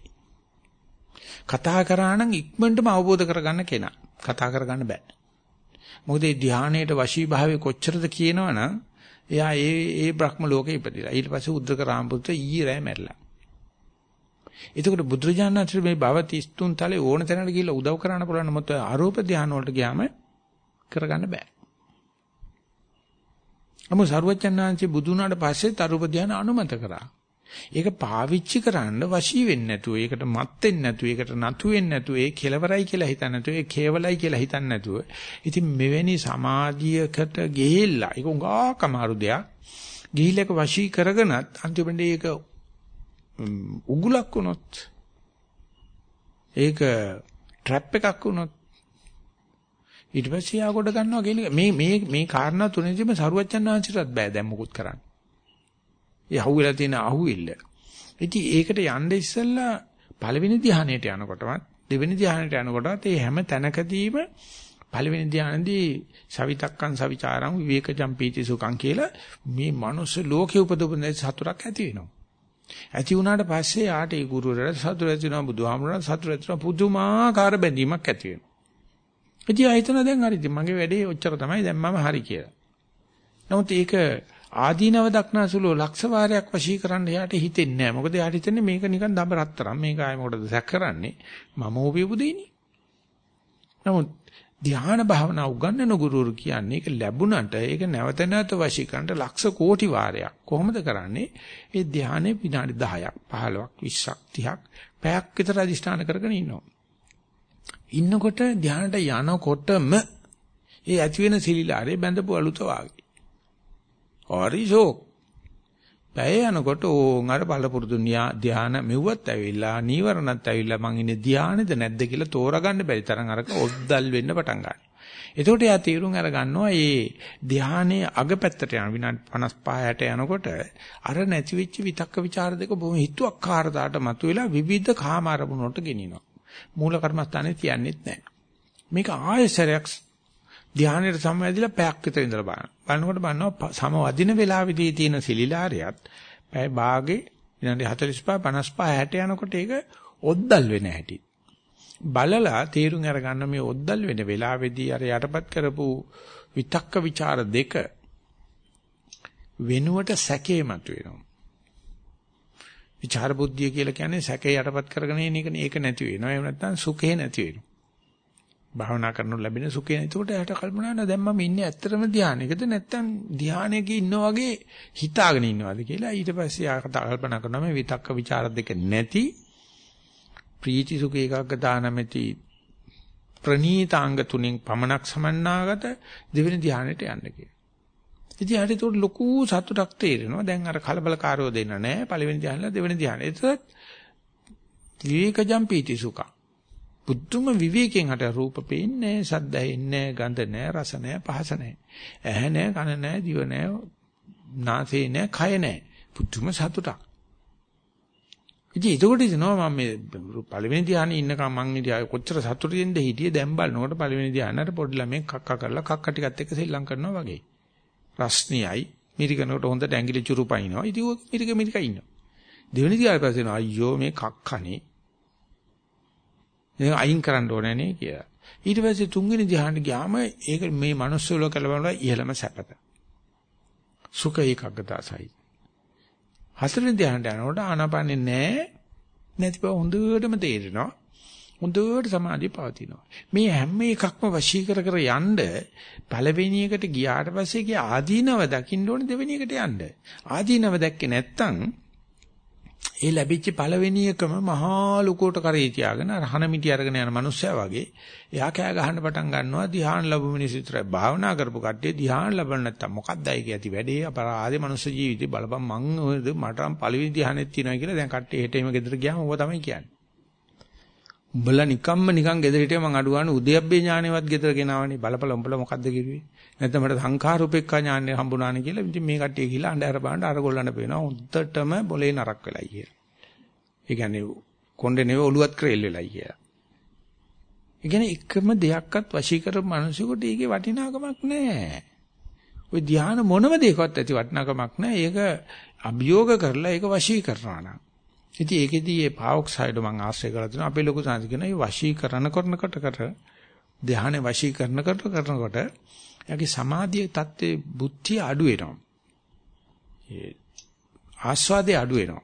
කතා කරා නම් ඉක්මනටම අවබෝධ කරගන්න කෙනා. කතා කරගන්න බෑ. මොකද මේ ධානයේට වශී භාවයේ කොච්චරද කියනවනම් එයා ඒ ඒ බ්‍රහ්ම ලෝකේ ඉපදිලා. ඊට පස්සේ උද්දක රාමපුත්‍ර ඊයේ රෑ මැරිලා. එතකොට බුදුරජාණන් වහන්සේ මේ භව 33 තලේ ඕන තැනකට ගිහිල්ලා උදව් කරන්න පුළුවන් මොකද ආරෝප ධානය වලට ගියාම කරගන්න බෑ. නමුත් සරුවචනාංශي බුදු වුණාට පස්සේ අරූප ධානය අනුමත කරා. ඒක පාවිච්චි කරන්න වශී වෙන්නේ නැතුව, ඒකට මත් වෙන්නේ නැතුව, ඒකට නතු වෙන්නේ නැතුව, ඒ කෙලවරයි කියලා හිතන්නේ නැතුව, ඒ කේවලයි කියලා හිතන්නේ නැතුව. ඉතින් මෙවැනි සමාධියකට ගෙහෙලා, ඒක උඟා කමාරු දෙයක්. ගිහිලක වශී කරගෙනත් අන්තිමට ඒක උගුලක් වුණොත් ඒක ට්‍රැප් එකක් වුණොත් ඊට පස්සේ යා කොට ගන්නවා කියන එක මේ මේ මේ කාරණා තුනේදීම සරුවච්චන් වහන්සේටත් බෑ දැන් මොකුත් කරන්න. ඒ අහුවෙලා තියෙන අහුවිල්ල. ඉතින් ඒකට යන්න ඉස්සෙල්ලා පළවෙනි ධ්‍යානයට යනකොටවත් දෙවෙනි ධ්‍යානයට යනකොටවත් මේ හැම තැනකදීම පළවෙනි ධ්‍යානදී සවිතක්කං සවිචාරං විවේකජම් පීති සුඛං කියලා මේ මනුස්ස ලෝකේ උපදවන සතුටක් ඇති වෙනවා. ඇති වුණාට පස්සේ ආට ඒ ගුරුවරයාට සතුට ඇති වෙනවා බුදුහාමුදුරන්ට සතුට ඇති වෙනවා පුදුමාකාර බැඳීමක් ඇති වෙනවා. ඉතින් ආයතන දැන් හරි ඉතින් මගේ වැඩේ ඔච්චර තමයි දැන් මම හරි කියලා. නමුත් ඒක ආදීනව දක්නාසුලෝ ලක්ෂ වාරයක් වශී කරන්න එයාට හිතෙන්නේ නැහැ. මොකද එයාට හිතන්නේ මේක නිකන් දඹ රත්තරන්. මේක ආයේ මොකටද සැක කරන්නේ? මම ඕපියපු දෙයිනේ. නමුත් ධ්‍යාන භාවනා උගන්වන ගුරුවරු කියන්නේ ඒක ලැබුණට ඒක නැවත නැවත වශී කරන්න ලක්ෂ කෝටි වාරයක්. කොහොමද කරන්නේ? ඒ ධ්‍යානෙ විනාඩි 10ක් 15ක් 20ක් 30ක් පැයක් විතර අදිෂ්ඨාන කරගෙන ඉන්නවා. ඉන්නකොට ධ්‍යානට යනකොටම ඒ ඇති වෙන සිලිලාරේ බැඳපු අලුත වාගේ. හරිසෝ. පැය යනකොට ඕන් අර බලපුරුදු ධ්‍යාන මෙව්වත් ඇවිල්ලා නීවරණත් ඇවිල්ලා මං ඉන්නේ ධ්‍යානෙද නැද්ද කියලා තෝරගන්න බැරි තරම් අරක ඔද්දල් වෙන්න පටන් ගන්නවා. එතකොට එයා තීරුම් අර ගන්නවා මේ ධ්‍යානයේ අගපැත්තට යන විනාඩි 55 60 යනකොට අර නැති වෙච්ච විතක්ක ਵਿਚාර දෙක බොහොම හිතුවක්කාරතාවට මතුවෙලා විවිධ කාම අරමුණු වලට ගෙනිනවා. මූල කර්මස්ථානේ තියන්නෙත් නැහැ. මේක ආයසරයක් ධානයට සම්වැදිලා පැයක් විතර ඉඳලා බලන්න. බලනකොට බලනවා සමවදින වෙලාවේදී තියෙන සිලිලාරයත් පැය භාගේ විනාඩි 45 55 60 යනකොට ඒක ඔද්දල් වෙන හැටි. බලලා තීරුම් අරගන්න මේ ඔද්දල් වෙන වෙලාවේදී අර යටපත් කරපු විතක්ක ਵਿਚාර දෙක වෙනුවට සැකේ මතුවෙනවා. විචාර බුද්ධිය කියලා කියන්නේ සැකේ යටපත් කරගෙන එන එකනේ. ඒක නැති වෙනවා. එහෙම නැත්නම් සුඛේ නැති වෙනවා. භාවනා කරනකොට ලැබෙන සුඛේ. ඒකට එයාට කල්පනා වෙනවා දැන් මම ඉන්නේ ඇත්තටම ධානයකද නැත්නම් ධානයක ඉන්නා වගේ හිතාගෙන ඉන්නවද කියලා. ඊට පස්සේ ආ කල්පනා කරනවා මේ විතක්ක ਵਿਚාර දෙක නැති ප්‍රීති සුඛ ඒකග්ග දානමෙති ප්‍රණීතාංග තුනෙන් පමණක් සමන්නාගත දෙවෙනි ධානයට යන්න කියලා. ඉතින් හරි ඒකට ලොකු සතුටක් තේරෙනවා. දැන් අර කලබලකාරයෝ දෙන්න නැහැ. පළවෙනි ධ්‍යානෙලා දෙවෙනි ධ්‍යානෙ. ඒකත් විවේකජම් පීති සුඛ. බුද්ධම විවේකයෙන් හට රූප පේන්නේ, ශබ්ද ඇහෙන්නේ, ගන්ධ නැහැ, රස නැහැ, පහස නැහැ. ඇහැ නැහැ, කන නැහැ, දිව නැහැ, නාසය නැහැ, කය නැහැ. බුද්ධම සතුටක්. ඉතින් ඒකෝට ඉතනවා මම මේ පළවෙනි ධ්‍යානෙ ඉන්නකම් මං ඉතියා කොච්චර සතුටින්ද හිටියේ දැන් බලනකොට පළවෙනි ධ්‍යානට පොඩි ළමෙක් කක්ක කරලා කක්ක ටිකත් එක්ක සෙල්ලම් කරනවා වගේ. රස්නියයි මිරිකනකොට හොඳට ඇඟිලි චුරු පයින්නවා. ඉතින් ඔය මිරික මිරික ඉන්නවා. දෙවෙනි දිගාට පස්සේ නෝ අයියෝ මේ කක්කනේ. ඒක අයින් කරන්න ඕනේ නේ කියලා. ඊට පස්සේ තුන්වෙනි ධ්‍යානෙ ගියාම ඒක මේ manuss වල කලබල ඉහළම සැපත. සුඛ ඒකග්ගතාසයි. හතරවෙනි ධ්‍යානට යනකොට ආනාපානෙ නෑ නැති බව හොඳටම තේරෙනවා. හොඳට සමාධිය පවතිනවා. මේ හැම එකක්ම වශී කර කර යන්න පළවෙනි එකට ගියාට පස්සේ කිය ආදීනව දකින්න ඕනේ දෙවෙනි එකට යන්න. ආදීනව දැක්කේ නැත්තම් ඒ ලැබිච්ච පළවෙනි එකම මහා ලුකෝට කරේ තියාගෙන රහන මිටි අරගෙන යන මනුස්සයා වගේ එයා කෑ ගහන්න පටන් ගන්නවා ධ්‍යාන ලැබු මිනිස්සු විතරයි භාවනා කරපු කට්ටිය ධ්‍යාන ලැබුණ නැත්තම් මොකක්ද ඒක ඇති වැඩේ අපරාධේ මනුස්ස ජීවිතේ බලපන් මං මට පළවෙනි ධ්‍යානෙත් තියෙනවා කියලා දැන් කට්ටිය හෙට එම ගෙදර ගියාම ඕවා තමයි කියන්නේ උඹලා නිකම්ම නිකන් ගෙදර හිටිය මං අඩු ගන්න උද්‍යප්පේ ඥානෙවත් ගෙදර ගෙනාවනේ බලපල උඹලා මොකද්ද කිව්වේ නැත්නම් මට සංඛාරූපේක්ඛා ඥානෙ හම්බුණානේ කියලා ඉතින් මේ කට්ටිය ගිහලා අnder බලන්න අර ගොල්ලන්ට පේනවා හොද්දටම බොලේ නරක් වෙලයි කියලා. ඒ කියන්නේ කොණ්ඩේ නෙවෙයි ඔලුවත් ක්‍රේල් වෙලයි කියලා. ඒ කියන්නේ එකම දෙයක්වත් වශී කරපු මිනිසෙකුට ඒකේ වටිනාකමක් නැහැ. ওই ධ්‍යාන මොනම දෙයකවත් ඇති වටිනාකමක් නැහැ. ඒක අභියෝග කරලා ඒක වශී කරනවා නම් ඉතින් ඒකෙදී මේ පාවොක්සයිඩ් මම ආශ්‍රය කරලා තියෙනවා. අපේ ලොකු සංස් කියන මේ වශී කරන කරනකොට කර ධානය වශී කරන කරනකොට එයාගේ සමාධියේ தත්ත්වේ බුද්ධිය අඩු වෙනවා. ඒ ආස්වාදයේ අඩු වෙනවා.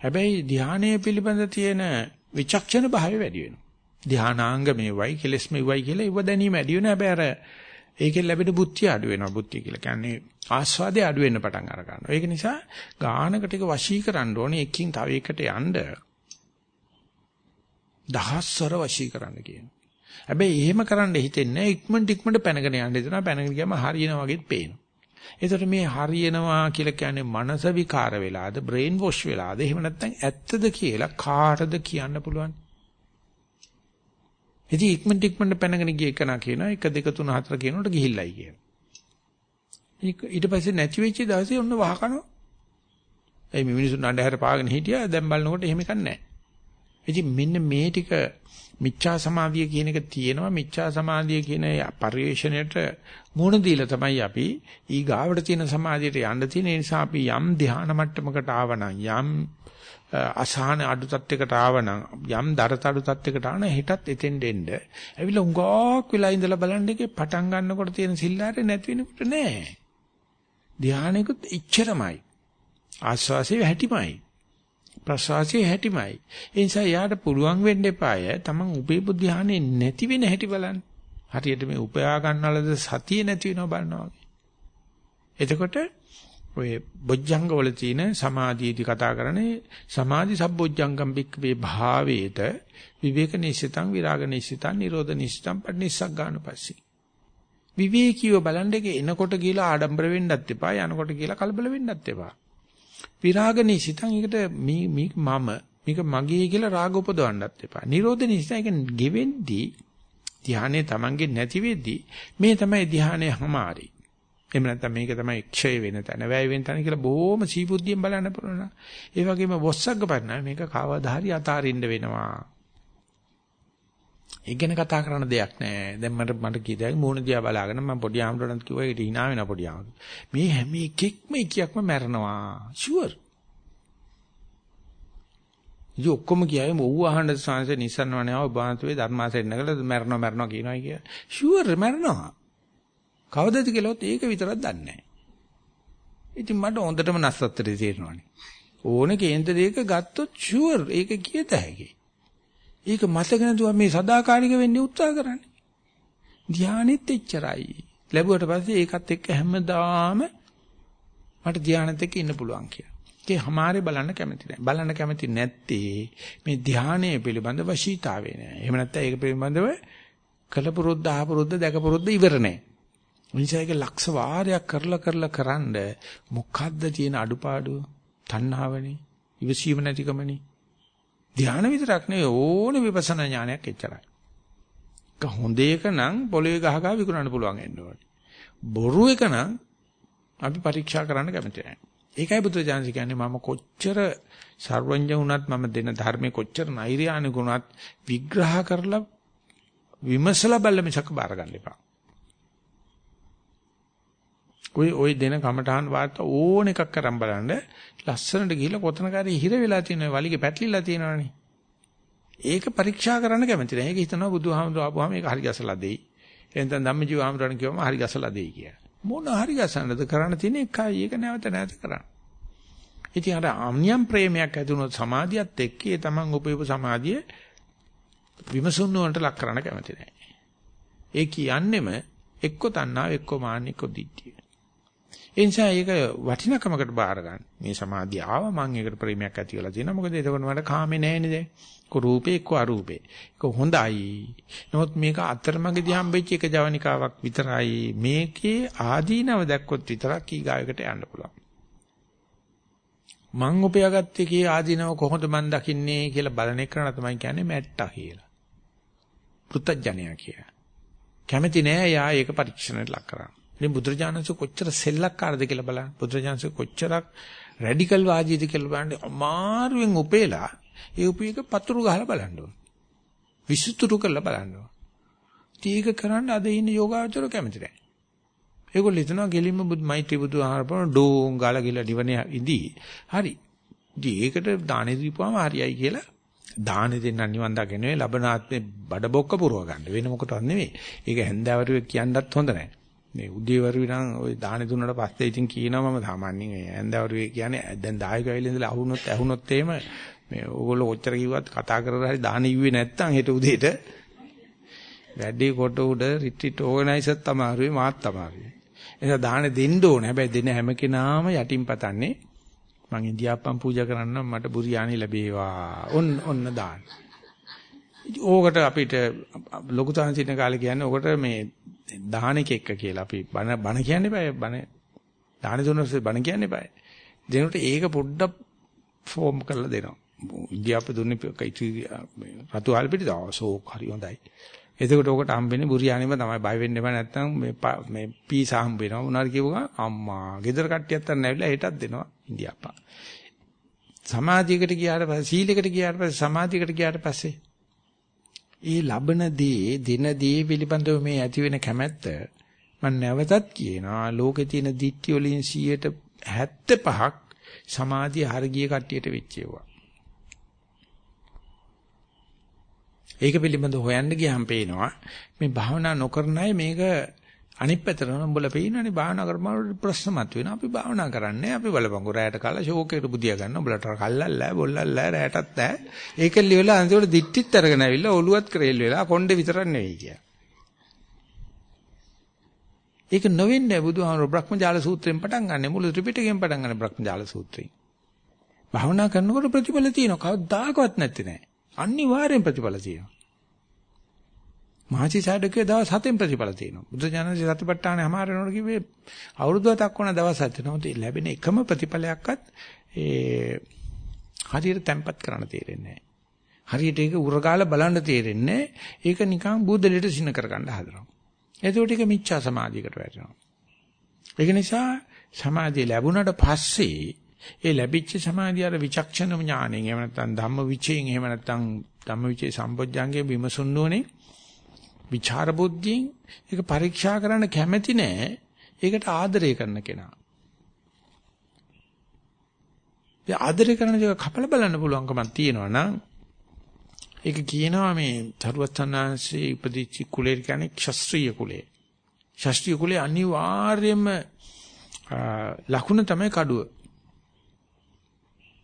හැබැයි ධානයේ පිළිබඳ තියෙන විචක්ෂණ භාවය වැඩි වෙනවා. ධානාංග මේවයි කෙලස් මේවයි කියලා ඉව දැනීම වැඩි වෙනවා. හැබැයි අර ඒකෙන් ලැබෙන බුද්ධිය අඩු වෙනවා. බුද්ධිය කියලා කියන්නේ ආස්වාදේ අඩු වෙන්න පටන් අර ගන්නවා. ඒක නිසා ගානකට ටික වශී කරන්න ඕනේ එකකින් තව එකකට යන්න. දහස්වර වශී කරන්න කියනවා. හැබැයි එහෙම කරන්න හිතෙන්නේ ඉක්මනට ඉක්මනට පැනගෙන යන්න හිතනවා. පැනගෙන ගියාම හරියනවා වගේත් පේනවා. ඒතර මේ හරියනවා කියලා කියන්නේ මනස විකාර වෙලාද, බ්‍රේන් වොෂ් වෙලාද, එහෙම නැත්නම් ඇත්තද කියලා කාටද කියන්න පුළුවන්? ඉතින් ඉක්මනට ඉක්මනට පැනගෙන ගිය එකනා කියනවා 1 2 3 4 කියනකොට ගිහිල්ලයි කියන. ඊට පස්සේ නැති වෙච්ච දවසේ ඔන්න වහකනවා. ඒ මිනිස්සු නඩහැර පාගෙන හිටියා දැන් බලනකොට එහෙම එකක් නැහැ. ඉතින් මෙන්න මේ ටික මිච්ඡා සමාධිය කියන එක තියෙනවා මිච්ඡා සමාධිය කියන පරිවේශණයට මුණ දීලා තමයි අපි ඊ ගාවට තියෙන සමාධියට යන්න තියෙන නිසා අපි යම් ධ්‍යාන මට්ටමකට ආවනම් යම් අසහන අඩු තත්යකට ආවනම් යම් දරත අඩු තත්යකට ආන හිතත් එතෙන් දෙන්න. ඇවිල්ලා උඟාක් වෙලා ඉඳලා බලන්න එකේ පටන් ගන්නකොට තියෙන සිල්ලාරේ නැති වෙනකොට නෑ. ධ්‍යානෙකුත් ඉච්චරමයි. ආස්වාසිය හැටිමයි. ප්‍රසවාසයේ හැටිමයි. ඒ නිසා යාට පුළුවන් වෙන්න එපාය. Taman උපේපු ධානයේ නැති වෙන හැටි බලන්න. හරියට මේ උපයා ගන්නලද සතිය නැති වෙනව බලනවා වගේ. එතකොට ඔය බොජ්ජංග වල තියෙන සමාධියදී කතා කරන්නේ සමාධි සබ්බොජ්ජංගම් බික්කවේ භාවේත විවේක නිසිතං විරාග නිසිතං නිරෝධ නිසිතං පටිනිස්සක් ගන්න පස්සේ විවේකීව බලන්න එක එනකොට කියලා ආඩම්බර වෙන්නත් එපා යනකොට කියලා කලබල වෙන්නත් එපා විරාග නිසිතං ඒකට මේ මම මේක මගේ කියලා රාග උපදවන්නත් එපා. නිරෝධ නිසිතං ඒක ගෙවෙද්දී ධානයේ Tamange නැති වෙද්දී මේ තමයි ධානයේ හැමාරි. එහෙම නැත්නම් මේක තමයි ක්ෂය වෙන තැන, වැය වෙන තැන කියලා බොහොම සීබුද්ධියෙන් බලන්න පුළුවන්. ඒ වගේම වොස්සග්ග පරණ මේක කවදා හරි අතාරින්න වෙනවා. ඒ ගැන කතා කරන්න දෙයක් නැහැ. දැන් මට මට කීදැයි මූණ දිහා බලාගෙන මම පොඩි ආම්රණත් කිව්වා ඒකට hina වෙන පොඩි ආම්ර. මේ හැම එකෙක්ම එකක්ම මැරෙනවා. ෂුවර්. ඉතින් ඔක්කොම කියයි මොව් අහන්න සංසය නිසන්වනේ ආව බාන්තුවේ ධර්මාසෙන් නගලා මැරෙනවා මැරෙනවා කියනවා කිය. ෂුවර් මැරෙනවා. කවදද කියලාත් ඒක විතරක් දන්නේ නැහැ. ඉතින් මට හොඳටම නැස්සත්තරේ තේරෙනවානේ. ඕන කේන්ද්‍රයක ගත්තොත් ෂුවර් ඒක කියත හැකියි. ඒක මතක නැතුව මේ සදාකාලික වෙන්නේ උත්සාහ කරන්නේ. ධානයෙත් එච්චරයි. ලැබුවට පස්සේ ඒකත් එක්ක හැමදාම මට ධානයත් එක්ක ඉන්න පුළුවන් කියලා. ඒ හැමාරේ බලන්න කැමති නැහැ. බලන්න කැමති නැත්තේ මේ ධානයේ පිළිබඳ වශීතාවේ නෑ. එහෙම නැත්නම් ඒක පිළිබඳව කලපුරුද්ද ආපුරුද්ද දැකපුරුද්ද ඉවර නෑ. නිසා ඒක ලක්ෂ වාරයක් කරලා කරලා කරන්ඩ මොකද්ද තියෙන අඩුපාඩුව? තණ්හාවනේ, ඉවසීම නැතිකමනේ. ධානය විතරක් නෙවෙයි ඕනේ විපස්සනා ඥානයක් එච්චරයි. ඒක හොඳ එක නම් පොළවේ ගහ ගහ විකුණන්න පුළුවන් වෙන්න ඕනේ. බොරු එක නම් අපි පරීක්ෂා කරන්න කැමති නැහැ. ඒකයි බුදුරජාණන් කියන්නේ මම කොච්චර සර්වඥ වුණත් මම දෙන ධර්මයේ කොච්චර නෛර්යානික වුණත් විග්‍රහ කරලා විමසලා බැල මිසක බාර ගන්න එපා. ඔය ඔය දෙන කමඨාන් වාර්තා ඕන එකක් කරන් බලන්න ලස්සනට ගිහිල්ලා කොතනකාරී හිර වෙලා තියෙන වලිගේ පැටලිලා තියෙනවනේ. ඒක පරීක්ෂා කරන්න කැමති නැහැ. ඒක හිතනවා බුදුහාමුදුරුවෝ ආපුවාම ඒක හරි ගසලා දෙයි. එහෙනම් ධම්මජීව හාමුදුරන් කිව්වම හරි ගසලා දෙයි කියලා. මොන හරි ගසන්නද කරන්න තියෙන එකයි. ඒක නැවත නැවත කරන්න. ඉතින් අර අම්නියම් ප්‍රේමයක් ඇති වුණොත් සමාධියත් එක්ක ඒ තමන් උපයපු සමාධිය විමසුන්න වලට ලක් කරන්න කැමති නැහැ. ඒ කියන්නෙම එක්ක තණ්හාව එක්ක මාන්න එක්ක දිට්ඨිය. ඒ නිසා ඒක වටිනකමකට බාර ගන්න. මේ සමාධිය ආව මම ඒකට ප්‍රේමයක් ඇති වෙලා තියෙනවා. මොකද එතකොට මට කාමේ නැහැනේ දැන්. කො රූපේ එක්ක අරූපේ. ඒක හොඳයි. නමුත් මේක අතරමඟදී හම්බෙච්ච එක ජවනිකාවක් විතරයි. මේකේ ආදීනව දැක්කොත් විතරක් ඊගායකට යන්න පුළුවන්. මං උපයාගත්තේ කී ආදීනව කොහොමද මන් දකින්නේ කියලා බලන එක තමයි කියන්නේ මැට්ටා කියලා. පෘතජ්ජනයා කියලා. කැමති නෑ යා ඒක පරීක්ෂණයට ලක් කරන්න. ඉතින් බුදුරජාණන්සේ කොච්චර සෙල්ලක්කාරද කියලා බලන්න. බුදුරජාණන්සේ කොච්චරක් රැඩිකල් වාදීද කියලා බලන්න අමාරුවෙන් උපේලා ඒ උපේක පතුරු ගහලා බලන්න ඕන. විසුතුරු කරලා බලන්න ඕන. ඒක කරන්න අද ඉන්න යෝගාවචර කැමති නැහැ. ඒගොල්ලෝ හිතනවා ගෙලින්ම බුදු මෛත්‍රී බුදු ආහාරපන ඩෝං ගාලා ගිහලා නිවනේ ඉදී. හරි. ඉතින් ඒකට දානෙ දීපුවාම හරියයි කියලා දානෙ දෙන්න නිවන් දකින්නේ ලබනාත්මේ බඩ බොක්ක පුරව ගන්න. වෙන මොකටවත් නෙවෙයි. ඒක හැන්දෑවරුවේ කියන්නත් හොඳ නැහැ. මේ උදේවරු නම් ওই දාහනේ දුන්නාට පස්සේ ඉතින් කියනවා මම සාමාන්‍යයෙන් ඒ ඇන්දවරු කියන්නේ දැන් 10 කවිල ඉඳලා අහුනොත් ඇහුනොත් එහෙම මේ ඕගොල්ලෝ කොච්චර කිව්වත් කතා කරලා හරි දාහනේ ඉුවේ නැත්තම් හෙට උදේට වැඩි කොට උඩ රිට්‍රීට් ඕගනයිසර් තමයි මාත් තමයි. එහෙනම් දාහනේ දෙන්න ඕනේ. හැබැයි දෙන හැම කෙනාම යටින් පතන්නේ මං ඉන්දියාප්පම් පූජා කරන්නම් මට බුරියානි ලැබේවා. ඔන්න ඔන්න දාන්න. ඕකට අපිට ලොකු තාන්සින කාලේ කියන්නේ ඕකට මේ දාහනෙක එක්ක කියලා අපි බණ බණ කියන්නේ බෑ බණ දාහන දුන්නොත් බණ කියන්නේ බෑ. දෙනකොට ඒක පොඩ්ඩක් ෆෝම් කරලා දෙනවා. ඉන්දියාප්ප දුන්නේ රතු ආල් පිටි දාසෝ හරි හොඳයි. එතකොට ඔකට හම්බෙන්නේ බුරියානිම තමයි. බය වෙන්න එපා නැත්තම් මේ මේ පීසා හම්බ වෙනවා. මොනවාරි කියපුවා අම්මා ගෙදර කට්ටියත් අන්න ඇවිල්ලා හෙටත් දෙනවා ඉන්දියාප්පා සමාධියකට ගියාට පස්සේ සීලයකට ගියාට පස්සේ සමාධියකට ගියාට පස්සේ ඒ ලබන දේ දින දේ පිළිබඳව මේ ඇති වෙන කැමැත්ත මම නැවතත් කියනවා. ලෝකේ තියෙන දික්ටි වලින් 75ක් සමාධිය හරගිය කට්ටියට වෙච්චේවා. ඒක පිළිබඳව හොයන්න ගියාම පේනවා. මේ භාවනා නොකරන අය මේක අනිත් පැත්තට උඹලා පේනනේ භාවනා කරපුවාට ප්‍රශ්න මතුවෙනවා. අපි භාවනා කරන්නේ අපි බලපංගු රැයට කාලා ෂෝකේට බුදියා ගන්න. උඹලට කල්ලල්ලා බොල්ලල්ලා රැයටත් ඈ. ඒක ලියලා අන්තිමට දිට්ටිත් අරගෙන ඇවිල්ලා ඔලුවත් කරේල් වෙලා කොණ්ඩේ විතරක් නෙවෙයි කිය. ඒක නොවෙන්නේ බුදුහාමර බ්‍රහ්මජාල සූත්‍රයෙන් පටන් ගන්න මුළු ත්‍රිපිටකයෙන් පටන් ගන්න බ්‍රහ්මජාල සූත්‍රයෙන්. භාවනා කරනකොට ප්‍රතිඵල තියෙනවා. කවදාකවත් නැත්තේ නෑ. අනිවාර්යෙන් ප්‍රතිඵල තියෙනවා. මහසි සාඩකේ දවස් 7න් ප්‍රතිඵල තියෙනවා. බුදු ජානසී සතිපට්ඨානේ හැමාරනකොට කිව්වේ අවුරුදු 7ක් වුණා දවස් 7 නමුත් ලැබෙන එකම ප්‍රතිඵලයක්වත් ඒ හරියට තැම්පත් කරන්න තේරෙන්නේ නැහැ. හරියට ඒක උරගාලා බලන්න තේරෙන්නේ ඒක නිකන් බුදලෙට සින කරගන්න හදනවා. එතකොට ඒක මිච්ඡා සමාධියකට වැටෙනවා. ඒක නිසා සමාධිය ලැබුණට පස්සේ ඒ ලැබිච්ච සමාධිය අර විචක්ෂණ ඥාණයෙන් එහෙම නැත්නම් ධම්ම විචයෙන් එහෙම නැත්නම් ධම්ම විචේ සම්පොඥාංගේ විමසුන්නුවනේ විචාර බුද්ධියෙන් ඒක පරීක්ෂා කරන්න කැමැති නෑ. ඒකට ආදරය කරන කෙනා. ඒ ආදරය කරන දේ කපල බලන්න පුළුවන්කමක් තියෙනවා නම් ඒක කියනවා මේ තරුවචනාංශේ ඉපදිච්ච කුලේ කියන්නේ ශාස්ත්‍රීය කුලේ. ශාස්ත්‍රීය කුලේ අනිවාර්යයෙන්ම ලකුණ තමයි කඩුව.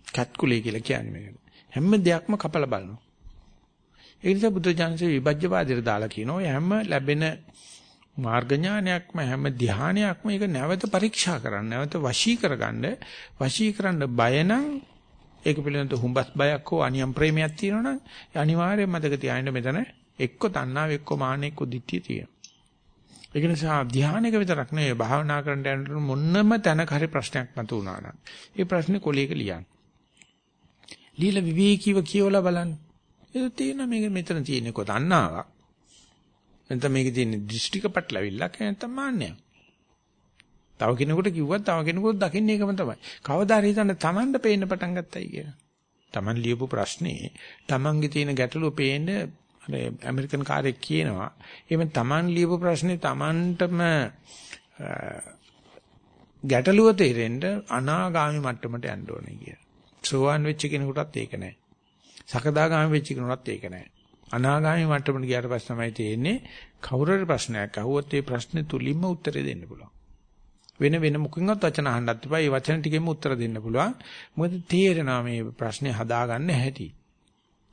කැත් කුලේ කියලා කියන්නේ මේකට. හැම දෙයක්ම කපලා බලනවා. ඒ නිසා බුදුජානසී විභජ්‍යවාදයට දාලා කියනවා ඔය හැම ලැබෙන මාර්ග ඥානයක්ම හැම ධානයක්ම ඒක නැවත පරීක්ෂා කරන්න නැවත වශී කරගන්න වශී කරන්න බය නම් ඒක පිළිබඳ හුඹස් බයක් හෝ අනියම් ප්‍රේමයක් තියෙනවනම් අනිවාර්යයෙන් මතක තියාගන්න මෙතන එක්ක තණ්හාව එක්ක මාන එක්ක දිට්ඨිය තියෙනවා ඒක නිසා ධානයක විතරක් නෙවෙයි භාවනා කරන්න යනකොට මොන්නම තැනක හරි ප්‍රශ්නයක් මතු වුණා නම් ඒ ප්‍රශ්නේ කොලයක ලියන්න. ලීලා විවේකීව කියවලා බලන්න. ඒක තියෙන මේක මෙතන තියෙන්නේ කොතන්නාවක්. නැත්නම් මේකේ තියෙන දෘෂ්ටික පැටලවිල්ලක් නැත්නම් මාන්නයක්. තව කෙනෙකුට කිව්වත් තව කෙනෙකුට දකින්න එකම තමයි. කවදා හරි හිතන්න Tamanට පේන්න පටන් ගත්තයි කියලා. Taman ලියපු ප්‍රශ්නේ Tamanගේ තියෙන ගැටලුව පේන්න ඇමරිකන් කාර්යයක් කියනවා. එහෙම Taman ලියපු ප්‍රශ්නේ Tamanටම ගැටලුව තේරෙන්න අනාගාමි මට්ටමට යන්න ඕනේ කියලා. සෝවන් වෙච්ච කෙනෙකුටත් ඒක නැහැ. සකදාගාමී වෙච්ච කෙනෙකුට ඒක නැහැ. අනාගාමී මට්ටමට ගියාට පස්සේ තමයි තේරෙන්නේ කවුරුහරි ප්‍රශ්නයක් අහුවොත් ඒ ප්‍රශ්නේ තුලින්ම උත්තරේ දෙන්න පුළුවන්. වෙන වෙන මොකකින්වත් වචන අහන්නත් එපා. ඒ වචන ටිකෙන්ම උත්තර දෙන්න පුළුවන්. මොකද තේරෙනවා මේ ප්‍රශ්නේ හදාගන්න හැටි.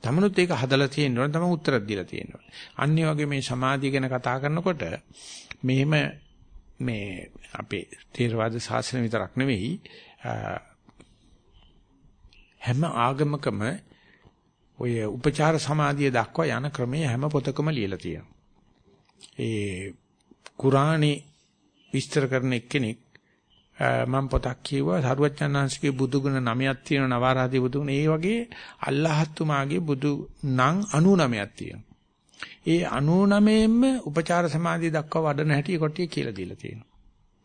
තමනුත් ඒක හදලා තියෙනවා තමයි උත්තර දීලා තියෙනවා. අන්න වගේ මේ සමාධිය ගැන කතා කරනකොට මෙහෙම මේ අපේ තේරවාද ශාස්ත්‍රය විතරක් නෙවෙයි හැම ආගමකම ඔය උපචාර සමාධිය දක්වා යන ක්‍රමයේ හැම පොතකම ලියලා තියෙනවා. ඒ කුරාණේ විස්තර කරන එක්කෙනෙක් මම පොතක් කියුවා සරුවච්චන්හන්සේගේ බුදුගුණ නමයක් තියෙනවා නවාරාදී බුදුගුණ. ඒ වගේ අල්ලාහත්තුමාගේ බුදු නම් 99ක් තියෙනවා. ඒ 99ෙම උපචාර සමාධිය දක්වා වඩන හැටි කොටිය කියලා දීලා තියෙනවා.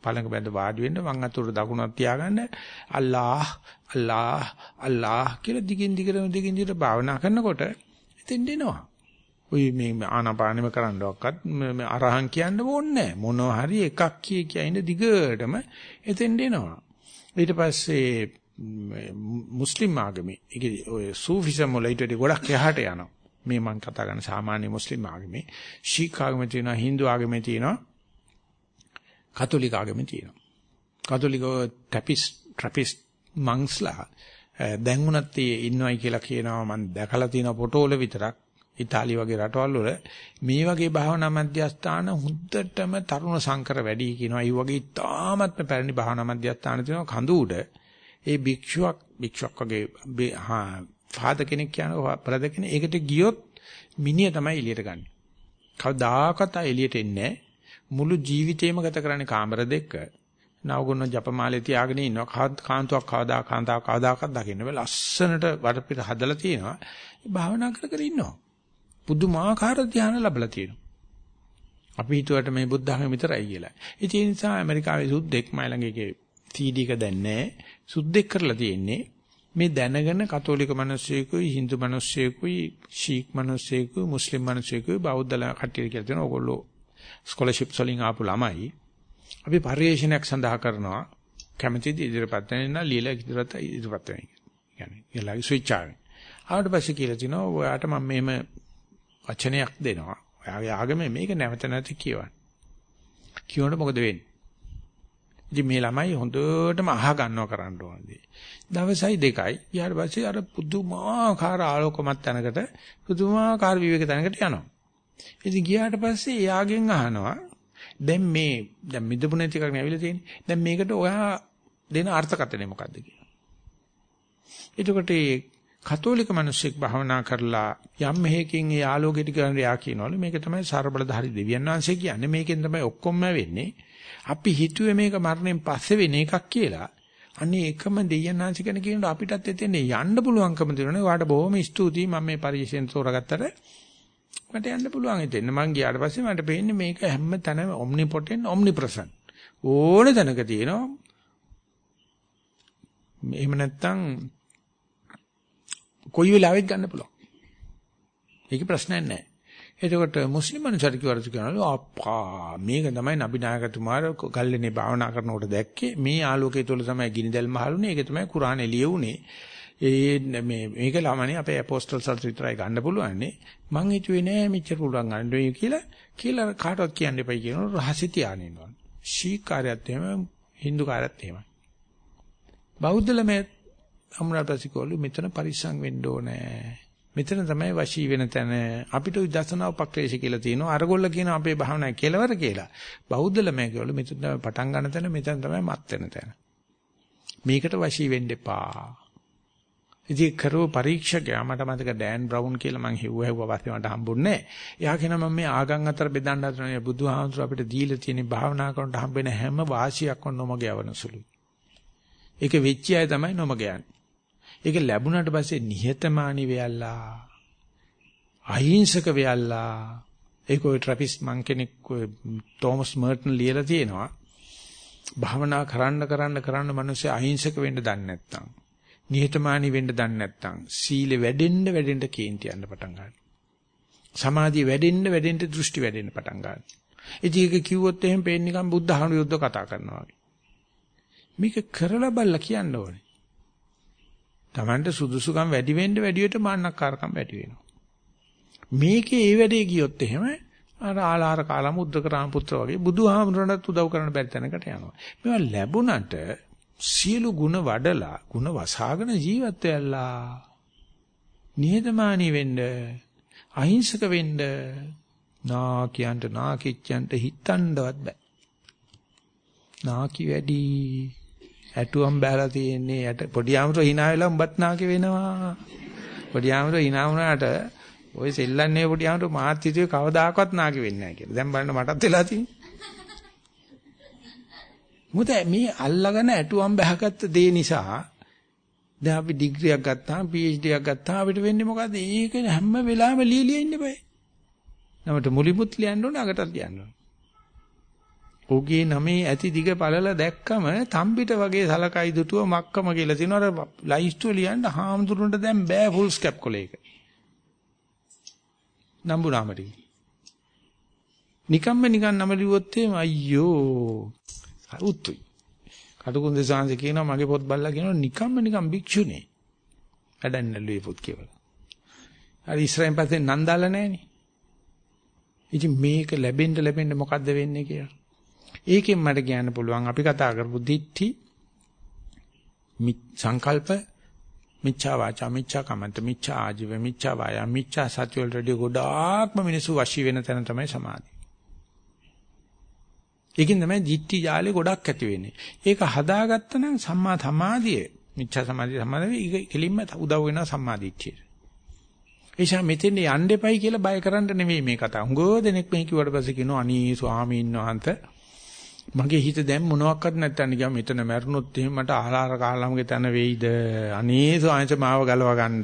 පළඟ බැඳ වාඩි වෙන්න වම් අතුර දකුණක් තියාගන්න අල්ලාහ් අල්ලාහ් අල්ලාහ් කියලා දිගින් දිගටම දිගින් දිගට භාවනා කරනකොට එතෙන් දෙනවා. ඔය මේ ආනාපානෙම කරන්නවක්වත් මේ අරහන් කියන්න ඕනේ මොනවා හරි එකක් කිය කියන දිගටම එතෙන් දෙනවා. ඊට පස්සේ මුස්ලිම් ආගමේ ඒක ඔය සූෆිසම් වල ඊට ගොඩක් එහාට යනවා. මේ මම කතා කරන සාමාන්‍ය මුස්ලිම් ආගමේ ශීඛ ආගමේ තියෙනවා හින්දු ආගමේ තියෙනවා කතෝලික ආගමේ තියෙනවා. කතෝලිකව ටැපිස් ට්‍රැපිස් මංස්ලා දැන් උනත් ඉන්නවයි කියලා කියනවා මම දැකලා තියෙන ෆොටෝ වල විතරක් ඉතාලි වගේ රටවල් වල මේ වගේ භාවනා මධ්‍යස්ථාන හුද්දටම තරුණ සංකර වැඩි කියනවා. ඒ වගේ ඉතාමත්ම පැරණි භාවනා මධ්‍යස්ථාන තියෙනවා කඳු උඩ. ඒ භික්ෂුවක් භික්ෂුවක් වගේ හා ෆාදර් කෙනෙක් කියනවා ප්‍රද කෙනෙක් ඒකට ගියොත් මිනිහ තමයි එළියට ගන්න. කවදාකවත් එළියට එන්නේ මුළු ජීවිතේම ගත කරන්නේ කාමර දෙක. නවගුණ ජපමාලේ තියාගෙන ඉන්නවා කාන්තුවක් කවදා කාන්තාවක් කවදාකවත් දකින්න බෑ ලස්සනට වටපිට හදලා තියෙනවා භාවනා කර කර ඉන්නවා පුදුමාකාර ධ්‍යාන ලැබලා තියෙනවා අපි හිතුවට මේ බුද්ධ ධර්ම විතරයි කියලා. ඒ නිසා ඇමරිකාවේ සුද්දෙක් මයි ළඟ එකේ CD එක දැන් නැහැ. සුද්දෙක් කරලා තියෙන්නේ මේ දැනගෙන කතෝලික මිනිස්සෙකුයි හින්දු මිනිස්සෙකුයි ශීක් මිනිස්සෙකුයි මුස්ලිම් මිනිස්සෙකුයි බෞද්ධ කට්ටිය කියලා තියෙනවා. ඕගොල්ලෝ ස්කෝලර්ෂිප්ස් වලින් ආපු ළමයි අපි පරිශ්‍රණයක් සඳහා කරනවා කැමැතිද ඉදිරියපත් වෙන්න ලියලා ඉදිරියට ඉදිරියපත් වෙන්න. يعني ඊළඟ ස්විච් ආවෙ. ආවට පස්සේ කියලා තිනවා ඔයාට මම මෙහෙම වචනයක් දෙනවා. ඔයාගේ ආගමේ මේක නැවත නැවත කියවන්න. කියවනකොට මොකද වෙන්නේ? ඉතින් මේ ළමයි හොඳටම අහ ගන්නව කරන්න ඕනේ. දවසයි දෙකයි ඊට පස්සේ අර පුදුමාකාර ආලෝකමත් තැනකට පුදුමාකාර විවේක තැනකට යනවා. ඉතින් ගියාට පස්සේ එයාගෙන් අහනවා දැන් මේ දැන් මිදපු නැති එකක් නෙවිලා තියෙන්නේ. දැන් මේකට ඔයා දෙන අර්ථකථනය මොකද්ද කියලා. එතකොට කතෝලික මිනිස්සෙක් භාවනා කරලා යම් මෙහෙකින් ඒ ආලෝකයට කරන්න යා කියනවලු. මේක තමයි ਸਰබලධාරි දෙවියන් වහන්සේ කියන්නේ. මේකෙන් තමයි ඔක්කොම වෙන්නේ අපි හිතුවේ මේක මරණයෙන් පස්සේ වෙන එකක් කියලා. අනේ එකම දෙවියන් වහන්සේ කෙනෙක් කියනකොට අපිටත් එතෙන් යන්න පුළුවන්කම දෙනවනේ ඔයාලට බොහොම ස්තුතියි. මම මේ පරිශෙන් තෝරගත්තට මට යන්න පුළුවන් හිතෙන්න මං ගියාට පස්සේ මට පේන්නේ මේක හැම තැනම ඔම්නිපොටෙන්ට් ඔම්නිප්‍රසන්ට් ඕන තැනක තියෙනවා. එහෙම නැත්නම් කොයි වෙලාවෙත් ගන්න පුළුවන්. ඒක ප්‍රශ්නයක් නැහැ. එතකොට මුස්ලිම් මිනිස්සුන්ට කිව්වට කියනවලු අප්පා මේක තමයි නබිනායකතුමාර ගල්ලේනේ භාවනා කරනකොට දැක්කේ. මේ ආලෝකය තුළ තමයි ගිනිදැල් මහලුනේ ඒක තමයි කුරාන එළිය උනේ ඒ මේ මේක ළමනේ අපේ අපොස්තල්ස් වලට විතරයි ගන්න පුළුවන්නේ මං හිතුවේ නෑ මෙච්චර පුළුවන් ගන්න වෙයි කියලා කියලා කාටවත් කියන්න එපයි කියනවා රහසි තියාගෙන ඉන්නවා ශීක් කාර්යයත් එහෙම හින්දු කාර්යයත් එහෙමයි බෞද්ධ ළමයි අමුණාපසිකෝලු මෙතන පරිස්සම් වෙන්න ඕනේ. මෙතන තමයි වශී වෙන තැන. අපිට විදර්ශනා උපක්‍රේෂ කියලා තියෙනවා. අරගොල්ල කියන අපේ භාවනා කෙලවර කියලා. බෞද්ධ ළමයි කියවලු මෙතන තමයි පටන් ගන්න තැන, මෙතන තමයි මත් වෙන තැන. මේකට වශී වෙන්න එපා. ඉතින් කරව පරීක්ෂකයා මට මතක ඩෑන් බ්‍රවුන් කියලා මං හෙව්ව හෙව්ව පස්සේ මට හම්බුන්නේ නැහැ. එයා කියනවා මම මේ ආගම් අතර බෙදන්න හදනවා. බුදුහාමුදුර අපිට දීලා තියෙන භාවනා කරනට හම්බෙන හැම වාසියක්ම නොමග යවනසුළුයි. ඒක වෙච්ච අය තමයි නොමග යන්නේ. ඒක ලැබුණාට පස්සේ නිහතමානී වෙයල්ලා අහිංසක වෙයල්ලා ඒක ඔය ට්‍රැපිස් මං කෙනෙක් තෝමස් මර්ටන් ලියලා තියෙනවා භාවනා කරන්න කරන්න කරන්න මිනිස්සු අහිංසක වෙන්න දන්නේ නැත්නම් නිහතමානී වෙන්න දන්නේ නැත්නම් සීල වැඩෙන්න වැඩෙන්න කේන්ති යන්න පටන් ගන්නවා සමාධිය වැඩෙන්න වැඩෙන්න දෘෂ්ටි වැඩෙන්න පටන් ගන්නවා ඉතින් ඒක කිව්වොත් එහෙම පේන්නේ නිකන් බුද්ධ ආහන යුද්ධ කතා කරනවා වගේ මේක කරලා බලලා කියන්න ඕනේ Tamanට සුදුසුකම් වැඩි වෙන්න වැඩියට මාන්නක්කාරකම් වැඩි වෙනවා. මේකේ ඒ වැඩේ ගියොත් එහෙම අර ආලාර කාලම උද්දකරාම පුත්‍ර වගේ බුදුහාමුදුරණත් උදව් කරන්න බැරි තැනකට යනවා. මේවා ලැබුණට සියලු ಗುಣ වඩලා ಗುಣ වසාගෙන ජීවත් වෙලා නිහතමානී වෙන්න අහිංසක වෙන්න නා කියන්ට නා කිච්චන්ට හිතන්නවත් බෑ. නාකි වැඩි ඇටුවම් බෑලා තියෙන්නේ ඇට පොඩි ආමර hina වෙලා උඹත් නාකි වෙනවා පොඩි ආමර hina වුණාට ওই සෙල්ලන්නේ පොඩි ආමර මාත් හිතුවේ කවදාකවත් නාකි වෙන්නේ නැහැ කියලා. දැන් බලන්න මටත් වෙලා තියෙන්නේ. මොකද මේ අල්ලගෙන ඇටුවම් බහගත්ත දේ නිසා දැන් අපි ඩිග්‍රියක් ගත්තාම PhD එකක් ගත්තාම අපිට වෙන්නේ මොකද්ද? ඒක හැම වෙලාවෙම ලීලිය ඉන්න බෑ. නමට මුලිමුත් ලියන්න ඕනේ අගටත් ලියන්න ඕනේ. ඔහුගේ නමේ ඇති දිග පළල දැක්කම තම්බිට වගේ සලකයි දුටුව මක්කම කියලා තියෙනවා. අර ලයිස්ට්ුව ලියන්න හාමුදුරන්ට දැන් බෑ ෆුල් ස්කැප් කොලේක. නම්බුනාමටි. නිකම්ම නිකන් නම ලිව්වොත් එහෙම අයියෝ උතුයි. කටුකුරුන් දෙසාංශ කියනවා මගේ පොත් බල්ලා කියනවා නිකම්ම නිකම් භික්ෂුනේ. වැඩන්නලුවේ පොත් කියවල. හරි ඉස්රායිල් පස්සේ නන්දාලා නැහනේ. ඉතින් මේක ලැබෙන්න ලැබෙන්න මොකද්ද වෙන්නේ කියලා. ඒකෙන් මට කියන්න පුළුවන් අපි කතා කරපු දිට්ඨි සංකල්ප මිච්ඡා වාචා මිච්ඡා කමන්ත මිච්ඡා ආජීව මිච්ඡා වායා මිච්ඡා සත්‍ය වලට ගොඩාක්ම මිනිස්සු වශී වෙන තැන තමයි සමාධිය. ඒකෙන් තමයි දිට්ඨි ජාලේ ගොඩක් ඇති වෙන්නේ. ඒක හදාගත්ත නම් සම්මා සමාධිය මිච්ඡා සමාධිය සමාධිය ඒක කෙලින්ම උදව් වෙනවා සම්මා දිට්ඨියට. එيشා මෙතෙන් යන්න එපයි කියලා බය කරන්න නෙවෙයි මේ කතාව. හුඟෝ දෙනෙක් මේ කිව්වට පස්සේ කියනවා අනී ස්වාමීන් වහන්සේ මගේ හිත දැන් මොනවත් නැත්තන් ගියා මෙතන මැරුණොත් එහෙම මට ආහාර කාලම්ගේ තන වෙයිද අනේ සෝංශ මාව ගලව ගන්න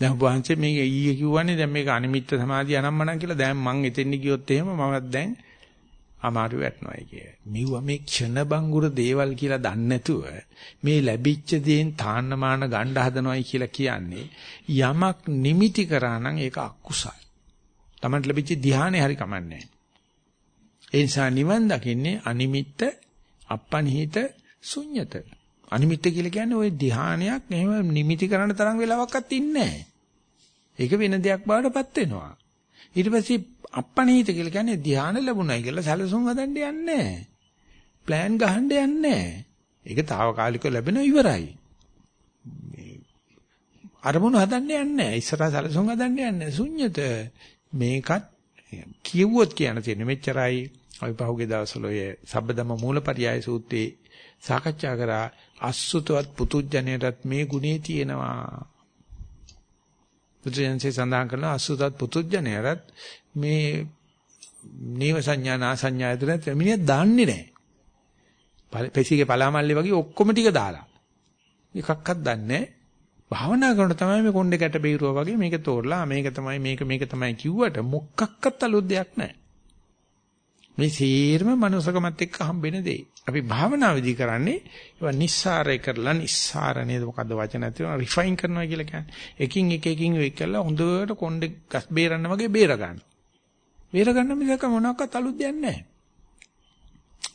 දැන් වහන්සේ මේක ඊයේ කිව්වනේ දැන් මේක අනිමිත්ත සමාධිය අනම්මනම් කියලා දැන් මං එතෙන් ගියොත් එහෙම මමත් දැන් අමාරු වැටෙනවායි කිය. මෙවුව මේ ක්ෂණ බංගුර දේවල් කියලා දන්නේ නැතුව මේ ලැබිච්ච දේෙන් තාන්නමාන ගණ්ඩ හදනවායි කියලා කියන්නේ යමක් නිමිති කරා නම් ඒක අකුසල්. Taman ලැබිච්ච ධානය හරි කමන්නේ ඒ නිසා නිවන් දකින්නේ අනිමිත්ත අපනිහිත ශුන්්‍යත. අනිමිත්ත කියලා කියන්නේ ওই ධානයක් එහෙම නිමිති කරන්න තරම් වෙලාවක්වත් ඉන්නේ නැහැ. ඒක වෙන දෙයක් බාටපත් වෙනවා. ඊට පස්සේ අපණීත කියලා කියන්නේ ධානය ලැබුණයි කියලා සැලසුම් හදන්න යන්නේ නැහැ. ප්ලෑන් ගහන්න යන්නේ නැහැ. ඒක తాවකාලිකව ලැබෙන ඉවරයි. අරමුණු හදන්න යන්නේ නැහැ. ඉස්සරහ සැලසුම් හදන්න යන්නේ ශුන්්‍යත. මේකත් කියවුවොත් කියන තියෙන්නේ මෙච්චරයි. අපි පහුගිය දවස්වල ඔය සබ්බදම මූලපරියාය සූත්‍රයේ සාකච්ඡා කරා අසුතවත් පුතුජණයටත් මේ ගුණේ තියෙනවා. බුදුන්සේ සඳහන් කරන අසුතවත් පුතුජණයටත් මේ නීව සංඥා නා සංඥා ඇතුළත මිනිහ දන්නේ නැහැ. පෙසිගේ පලාමල්ලේ වගේ ඔක්කොම ටික දාලා. එකක්වත් දන්නේ නැහැ. භාවනා කරනකොට තමයි මේ කොණ්ඩේ කැට බේරුවා වගේ මේක තෝරලා මේක තමයි මේක මේක තමයි කිව්වට මොකක්වත් අලුත් දෙයක් නැහැ. මේ සීරම මනුස්සකමත් එක්ක හම්බෙන දෙයි. අපි භාවනාවේදී කරන්නේ ඒවා නිස්සාරය කරලා නිස්සාර නේද මොකද්ද වචන ඇතුළේ රිෆයින් කරනවා කියලා කියන්නේ. එකින් එක එකින් වෙක් කරලා හොඳට කොණ්ඩේ ගස් බේරන්න වගේ බේර ගන්නවා. බේර ගන්න මිසක මොනවාක්වත් අලුත් දෙයක් නැහැ.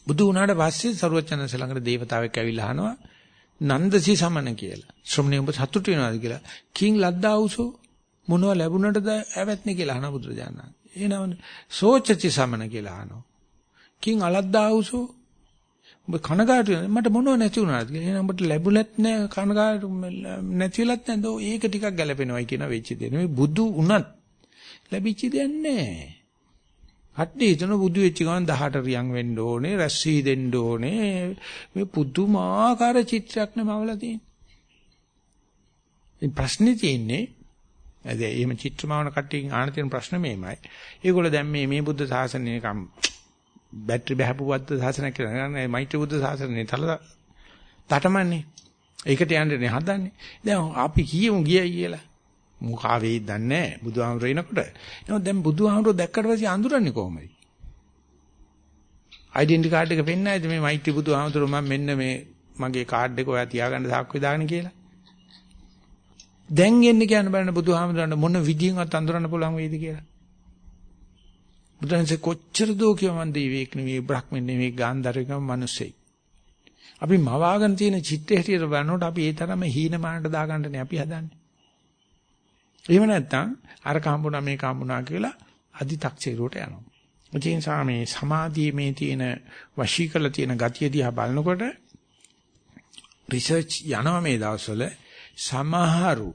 බුදු වුණාට පස්සේ සරුවචනස ළඟට දේවතාවෙක් ඇවිල්ලා අහනවා නන්දසි සමන කියලා. ශ්‍රමණේ ඔබ සතුටු වෙනවද කියලා. කිං ලද්දාවුසෝ මොනව ලැබුණටද ඇවැත්නේ කියලා අහන බුදුරජාණන්. එනවනේ සෝචති සමන කියලා අහනවා. කිං අලද්දාවුසෝ ඔබ කනගාටු මට මොනව නැති වුණාද කියලා. එහෙනම් ඔබට ලැබුණත් නැහැ කනගාටු නැතිලත් නැද්ද? ඒක ටිකක් ගැලපෙනවයි කියන වෙච්ච දේ. මේ බුදු උනත් ලැබිච්ච දෙයක් නැහැ. හට්ටි හිතන බුදු වෙච්ච ගමන් 18 රියන් වෙන්න ඕනේ, රැස්සී දෙන්න ඕනේ. මේ පුදුමාකාර චිත්‍රයක් නෙමවලා තියෙන්නේ. ඉතින් ප්‍රශ්නේ තියෙන්නේ අද එහෙම චිත්‍රමාවන කට්ටියකින් ආන තියෙන ප්‍රශ්න මේමයි. ඒගොල්ලෝ දැන් මේ මේ බුද්ධ ශාසනය නිකම් බැටරි බහපුවත් ශාසනයක් කියලා නෑ මෛත්‍රී බුද්ධ ශාසනය තල තටමන්නේ. ඒකට යන්නේ හදන්නේ. දැන් අපි කියමු ගියයි කියලා. මොකා වෙයිද දන්නේ නැහැ බුදුහාමුදුරේ එනකොට. එහෙනම් දැන් බුදුහාමුදුරෝ දැක්කට පස්සේ අඳුරන්නේ කොහොමද? ඩෙන්ටි කාඩ් එක පෙන්නයිද මේ මෛත්‍රී බුදුහාමුදුරෝ මම මෙන්න මේ මගේ කාඩ් එක ඔයා තියාගන්න සාක්කුවේ දාගෙන කියලා. දැන් එන්නේ කියන බලන්න බුදුහාමුදුරන්ට මොන විදියෙන්වත් අඳුරන්න පුළුවන් වෙයිද කියලා. බුදුන්සේ කොච්චර දෝ කියවන් දීවේක් නෙවෙයි බ්‍රහ්මෙන් නෙවෙයි ගාන්ධාරිකම මිනිස්සෙක්. අපි මවාගෙන තියෙන චිත්ත හැටියට බලනකොට අපි ඒ තරම හීනමානට දාගන්නනේ අපි හදන්නේ. එහෙම නැත්නම් අර කම්බුණා මේ කම්බුණා කියලා අදි탁චේරුවට යනවා. ඒ නිසා මේ සමාධියේ මේ තියෙන වශී කළ තියෙන ගතිය දිහා බලනකොට රිසර්ච් යනවා මේ දවස්වල සමහරු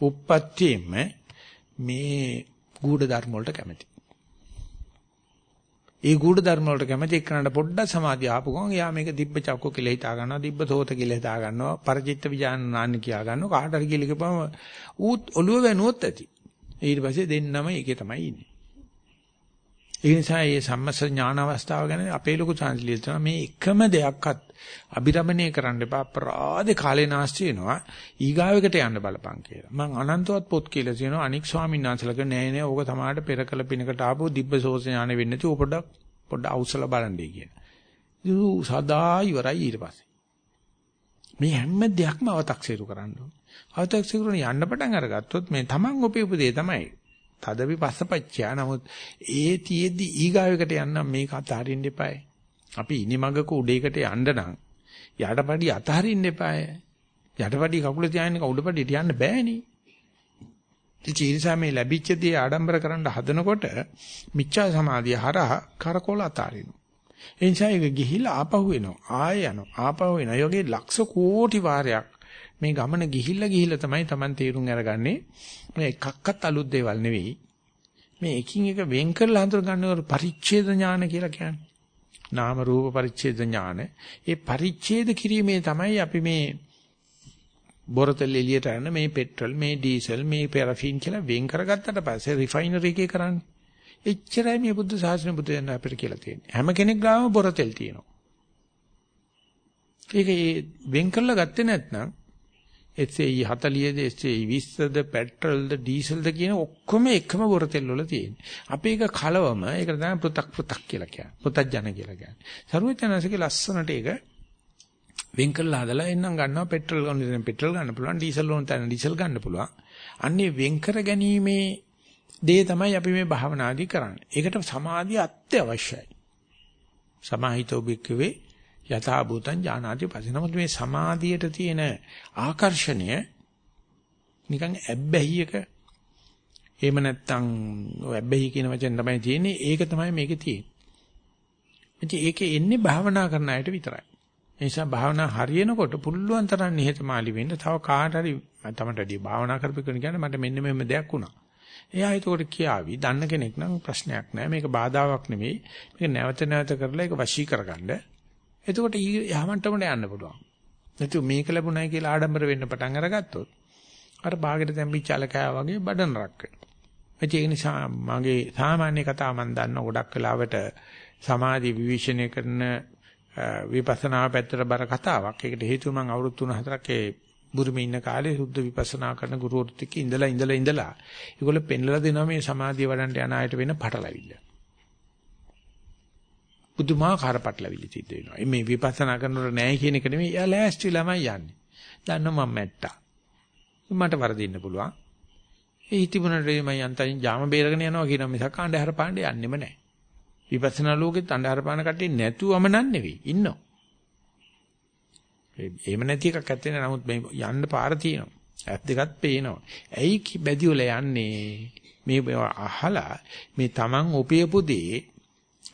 උප්පත්තියෙම මේ ගුඪ ධර්ම වලට කැමති. ඒ ගුඪ ධර්ම වලට කැමති එක්කනට පොඩ්ඩක් සමාධිය ආපු ගමන් එයා මේක දිබ්බ චක්ක කියලා හිතා ගන්නවා දිබ්බ සෝත කියලා හිතා ගන්නවා පරිචිත්ත විඥානාන්න කියලා ගන්නවා. කාට හරි කියලා කියපම ඌත් ඔළුව වෙනුවොත් ඇති. ඊට පස්සේ දෙන්නම ඒකේ තමයි ඉන්නේ. ඒ නිසා මේ සම්මස්ස ඥාන අවස්ථාව ගැන අපේ ලොකු සංස්ලිය තමයි මේ එකම දෙයක්වත් අභිරමණය කරන්න එපා අපරාධේ කාලේ නාස්ති වෙනවා ඊගාවෙකට යන්න බලපං කියලා. මම අනන්තවත් පොත් කියලා කියනවා අනික් ස්වාමීන් වහන්සේලක නෑ නෑ ඕක තමයි පෙරකල පිනකට ආපු දිබ්බසෝස ඥානෙ වෙන්නේ නැති ඕ පොඩ්ඩක් පොඩ්ඩක් අවසල බලන්නේ කියලා. ඉතින් සදා ඉවරයි ඊට පස්සේ. මේ හැම දෙයක්ම අව탁සීරු කරන්න ඕනේ. අව탁සීරුන යන්න පටන් අරගත්තොත් මේ Taman උපයපු දේ තමයි. තදවි පස්සපච්චා නමුත් ඒ තියේදී ඊගාවෙකට යන්න මේක අතහරින්න එපායි. අපි ඉනිමගක උඩේකට යන්න නම් යටපඩි අතහරින්න එපාය. යටපඩි කකුල තියාගෙන උඩපඩි තියන්න බෑනේ. ඒ නිසා මේ ලැබිච්ච දේ ආඩම්බර කරන්න හදනකොට මිච්ඡා සමාධිය හරහා කරකෝල අතාරිනවා. ඒ නිසා ඒක ගිහිල්ලා ආපහු එනවා. ආය යනවා. ආපහු එනවා. යෝගේ ලක්ෂ කෝටි වාරයක් මේ ගමන ගිහිල්ලා ගිහිල්ලා තමයි Taman තීරුම් අරගන්නේ. මේ එකක්වත් අලුත් දේවල් නෙවෙයි. මේ එකින් එක වෙන් කරලා හඳුන ගන්නවට පරිච්ඡේද ඥාන කියලා කියන්නේ. නාම රූප පරිච්ඡේද ඥාන. ඒ පරිච්ඡේද කිරීමේ තමයි අපි මේ බොරතල් එළියට යන මේ පෙට්‍රල් මේ ඩීසල් මේ පැරෆින් කියලා වෙන් කරගත්තට පස්සේ රිෆයිනරි එකේ කරන්නේ. එච්චරයි මේ බුද්ධ ශාසනය බුදු දන්න අපිට කියලා තියෙන්නේ. හැම කෙනෙක් ගාම බොරතල් තියෙනවා. ඒක වෙන් කරලා ගත්තේ නැත්නම් SAE 40ද SAE 20ද පෙට්‍රල්ද ඩීසල්ද කියන ඔක්කොම එකම බොරතෙල් වල තියෙන. අපි ඒක කලවම ඒකට තමයි පෘ탁 පෘ탁 කියලා කියන්නේ. පෘ탁ජන කියලා කියන්නේ. සරුවචනසිකේ ලස්සනට ඒක වෙන් කරලා හදලා එන්නම් ගන්නවා පෙට්‍රල් ගන්න පෙට්‍රල් ගන්න පුළුවන් ඩීසල් ඕන තැන ඩීසල් ගන්න පුළුවන්. අන්නේ වෙන් කර ගැනීමේ දේ තමයි අපි මේ භාවනාදී කරන්නේ. ඒකට සමාධිය අත්‍යවශ්‍යයි. සමාහිතෝ බික්කවේ යථා භූතං ඥානාති පස්සේ. නමුත් මේ සමාධියට තියෙන ආකර්ෂණය නිකන් ඇබ්බැහියක එහෙම නැත්නම් ඔය ඇබ්බැහි කියන වචෙන් තමයි තියෙන්නේ. ඒක තමයි මේකේ තියෙන්නේ. ඉතින් ඒකේ එන්නේ භාවනා කරන අයට විතරයි. ඒ නිසා භාවනා හරියනකොට පුළුවන් තරම් නිහතමාලී වෙන්න තව කාට හරි තමටදී භාවනා කරපු කෙනෙක් කියන්නේ මට මෙන්න මෙහෙම දෙයක් වුණා. එයා ඒකට කියාවි. දන්න කෙනෙක් නම් ප්‍රශ්නයක් නෑ. මේක බාධාවක් නෙවෙයි. මේක නැවත නැවත කරලා ඒක වශී කරගන්න. එතකොට යහමන්ටමට යන්න පුළුවන්. නැතු මේක ලැබුණයි කියලා ආඩම්බර වෙන්න පටන් අරගත්තොත් අර ਬਾගෙට තැම්පිච්ච අලකෑ වගේ බඩන රක් වෙනවා. ඒ නිසා මගේ සාමාන්‍ය කතාව මම දන්න ගොඩක් වෙලාවට සමාධි විවිෂණය කරන විපස්සනා පැත්තට බර කතාවක්. ඒකට හේතුව මම අවුරුදු 3-4ක් ඒ බුරුමේ ඉන්න කාලේ සුද්ධ විපස්සනා කරන ගුරුවරුත් එක්ක ඉඳලා ඉඳලා ඉඳලා ඒගොල්ලෝ පෙන්වලා දෙනවා මේ සමාධිය වඩන්න යන අයට වෙන පටලවිල්ල. පුදුමාකාර පටලවිලි සිද්ධ වෙනවා. මේ විපස්සනා කරනකොට නැහැ කියන එක නෙමෙයි. එයා ලෑස්තිලාමයි යන්නේ. දන්නවා මම මැට්ටා. මට වරදින්න පුළුවන්. ඒ හිතිබුණට මම යන්තම් ජාම බේරගෙන යනවා කියන මිසක් අnder පාණ්ඩේ යන්නෙම නැහැ. විපස්සනා ලෝකෙත් අnder පාන කට්ටිය නැතුවම නන් නෙවෙයි. ඉන්නවා. එහෙම නැති එකක් ඇත්තේ නැහැ. නමුත් මේ යන්න පාර තියෙනවා. ඇත් දෙකත් පේනවා. ඇයි බැදිවල යන්නේ? මේ අහලා මේ Taman උපයපු දේ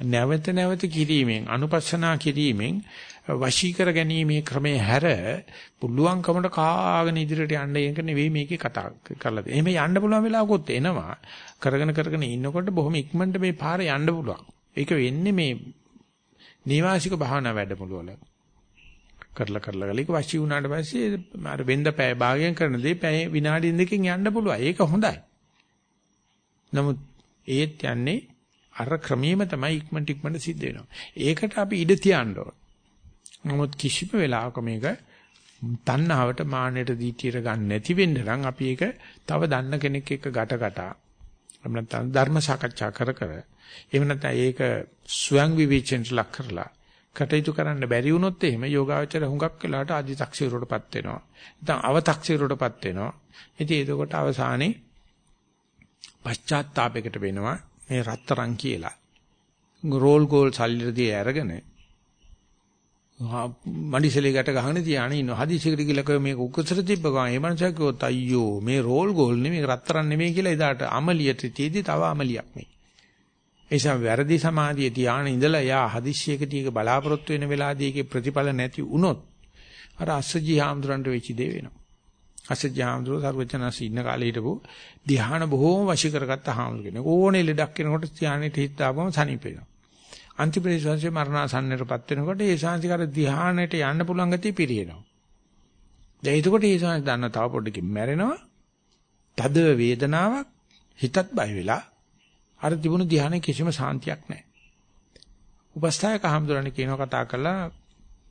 නැවත නැවත කිරීමෙන් අනුපස්සනා කිරීමෙන් වශී කර ගැනීමේ ක්‍රමයේ හැර පුළුවන්කමට කාගෙන ඉදිරියට යන්න එක නෙවෙයි මේකේ කතා කරලා තියෙන්නේ. එහෙම යන්න පුළුවන් වෙලාවකොත් එනවා. කරගෙන කරගෙන ඉන්නකොට බොහොම ඉක්මනට මේ පාර යන්න පුළුවන්. ඒක වෙන්නේ මේ නීවාසික භාවනා වැඩමුළු වල. කරලා කරලා ගලීක වශී වුණාට පස්සේ අර වෙන්ද පැය භාගයෙන් කරන දේ පැය විනාඩි දෙකකින් යන්න පුළුවන්. ඒක හොඳයි. නමුත් ඒත් යන්නේ අර ක්‍රමීයම තමයි ඉක්මනට ඉක්මනට සිද්ධ වෙනවා. ඒකට අපි ඉඩ තියන්න ඕන. නමුත් කිසිම වෙලාවක මේක තණ්හාවට මාන්නයට දීතියට ගන්න නැති වෙන්න නම් අපි ඒක තව දන්න කෙනෙක් එක්ක ගැට ගැටා එහෙම නැත්නම් ධර්ම සාකච්ඡා කර කර එහෙම නැත්නම් ඒක ස්වයං විවේචනට ලක් කරලා කටයුතු කරන්න බැරි වුණොත් එහෙම යෝගාවචර හුඟක් වෙලාට අධි탁සිරුවටපත් වෙනවා. නැත්නම් අව탁සිරුවටපත් වෙනවා. ඉතින් එතකොට අවසානයේ පශ්චාත්තාපයකට වෙනවා මේ රත්තරන් කියලා. රෝල් ගෝල් සල්ලිරදී අරගෙන මඩිසලේ ගැට ගහගෙන තියාගෙන ඉන්න හදිසියකට කියලා කව මේක උකුසට තිබ්බ ගමන් ඒ මනුස්සයා කිව්වොත් අයියෝ මේ රෝල් ගෝල් නෙමෙයි රත්තරන් නෙමෙයි කියලා එදාට අමලියට තියදී තව අමලියක් මේ එයිසම වැරදි සමාධිය ධානය ඉඳලා යා හදිස්සියකදී ඒක බලාපොරොත්තු වෙන වෙලාවදී ඒකේ ප්‍රතිඵල නැති වුණොත් අර අස්සජී හාමුදුරන්ට වෙච්ච දේ වෙනවා. අස්සජී හාමුදුරුවෝ සර්වචනසි ඉන්න කාලේ හිටපු ධාන බොහෝම වශී කරගත්ත හාමුදුර කෙනෙක්. ඕනේ ලෙඩක් වෙනකොට ධානයට හිත දාපම සනීප වෙනවා. අන්තිප්‍රේශවංශේ මරණාසන්නයටපත් වෙනකොට ඒ ශාන්තිකාර ධානයට යන්න පුළුවන් ගතිය පිරිනව. දැන් එතකොට ඒ ශාන්ති දන්න තව පොඩ්ඩකින් මැරෙනවා. තද වේදනාවක් හිතත් බය වෙලා අර තිබුණු ධ්‍යානෙ කිසිම සාන්තියක් නැහැ. උපස්ථායක හම්දුරණ කියනවා කතා කළා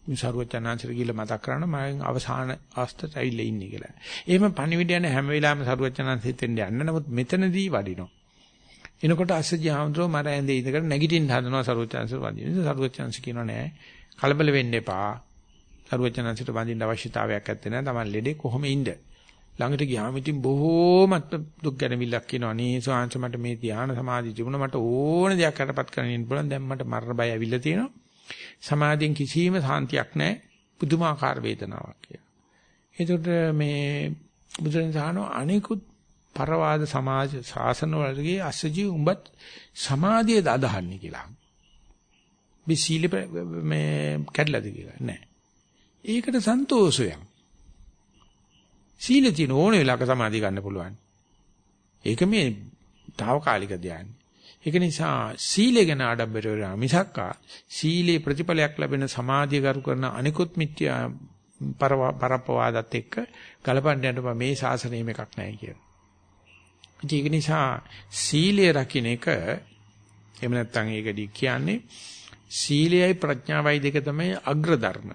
සරුවචනාංශර කියලා මතක් කරන්න මම අවසාන අවස්ථාවට ඇවිල්ලා ඉන්නේ කියලා. එහෙම පණිවිඩ යන හැම වෙලාවෙම සරුවචනාංශ හිතෙන් යන්න නමුත් මෙතනදී වඩිනවා. එනකොට අස්සජි හම්දුරෝ මර ඇඳේ ඉඳගෙන නැගිටින්න හදනවා සරුවචනාංශ වදින. සරුවචනාංශ කියනවා නෑ කලබල වෙන්න එපා. සරුවචනාංශට වදින්න අවශ්‍යතාවයක් නැත්තේ නෑ. Taman ලෙඩේ කොහොම ඉන්න. ළඟට ගියාම ඉතින් බොහෝමත් දුක් ගැනවිල්ලක් කියනවා නේ සෝංශ මට මේ ධ්‍යාන සමාධිය තිබුණා මට ඕන දෙයක් කරපත් කරන්න ඉන්න පුළුවන් දැන් මට මරණ බය ඇවිල්ලා තියෙනවා සමාධියෙන් කිසිම සාන්තියක් නැහැ පුදුමාකාර වේදනාවක් කියලා. ඒකට මේ බුදුරජාණන් සානෝ අනිකුත් පරවාද සමාජ ශාසන වලගේ අසජී උඹත් සමාධිය දදහන්නේ කියලා. මේ සීල මේ කැඩලාද කියලා නෑ. ඒකට සන්තෝෂයක්. සීල තියෙන ඕන වෙලාවක සමාධිය ගන්න පුළුවන්. ඒක මේ తాවකාලික ධ්‍යාන. ඒක නිසා සීලය ගැන ආඩම්බර වෙනවා මිසක්කා සීලේ ප්‍රතිඵලයක් ලැබෙන සමාධිය කරු කරන අනිකුත් මිත්‍යා පරපවාදත් එක්ක ගලපන්න යන්න මේ ශාසනයෙම එකක් නැහැ කියලා. ඒක නිසා සීලය රකින්න එක එහෙම නැත්නම් ඒකදී කියන්නේ සීලයයි ප්‍රඥාවයි දෙක තමයි අග්‍ර ධර්ම.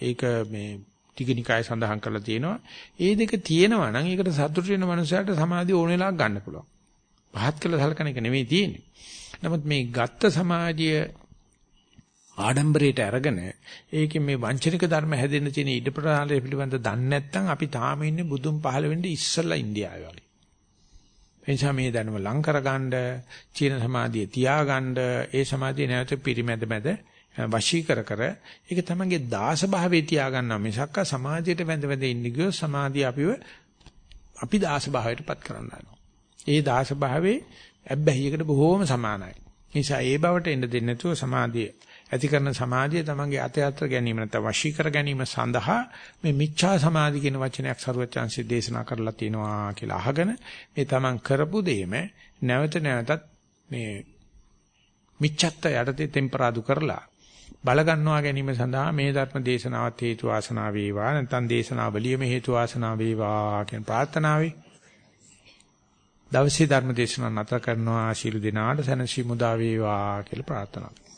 ඒක මේ ටිකනිකාය සඳහන් කරලා තියෙනවා. ඒ දෙක තියෙනවා නම් ඒකට සතුට වෙන මනුස්සයාට සමාධිය ඕන වෙලාවක ගන්න පුළුවන්. පහත් කළ සලකන එක නෙවෙයි තියෙන්නේ. නමුත් මේ ගත්ත සමාධිය ආඩම්බරයට අරගෙන ඒකේ මේ වංචනික ධර්ම හැදෙන්න තියෙන ඉඩ ප්‍රාණය පිළිබඳ දන්නේ නැත්නම් අපි තාම ඉන්නේ බුදුන් පහළ වෙන්නේ ඉස්සෙල්ලා ඉන්දියාවේ වගේ. එනිසා මේ දැනුම ලං කරගන්න, චීන සමාධිය තියාගන්න, ඒ සමාධිය නැවත පිරිමැද මැද වශී කර කර ඒක තමයිගේ දාස භාවයේ තියාගන්නවා මිසක්ක සමාධියට වැඳ වැඳ ඉන්න ගියොත් සමාධිය අපිව අපි දාස භාවයටපත් කරන්නවා. ඒ දාස භාවයේ ඇබ්බැහියකට බොහෝම සමානයි. නිසා ඒ බවට එන්න දෙන්නේ නැතුව සමාධිය ඇති කරන සමාධිය තමන්ගේ අතේ අතර ගැනීම නැත්නම් වශී කර ගැනීම සඳහා මේ මිච්ඡා සමාධි කියන වචනයක් සරුවචාන්සි දේශනා කරලා තියෙනවා කියලා අහගෙන මේ තමන් කරපු දෙයම නැවත නැවතත් මේ මිච්ඡත්ත යටතේ ටෙම්පරාදු කරලා බල ගන්නවා ගැනීම සඳහා මේ ධර්ම දේශනාවත් හේතු වාසනා වේවා නැත්නම් දේශනාවලියම හේතු වාසනා වේවා කියන ප්‍රාර්ථනාවයි දවසේ ධර්ම දේශනාව නතර කරනවා. ශිළු දිනාට සනසි මුදා වේවා කියලා ප්‍රාර්ථනා කරනවා.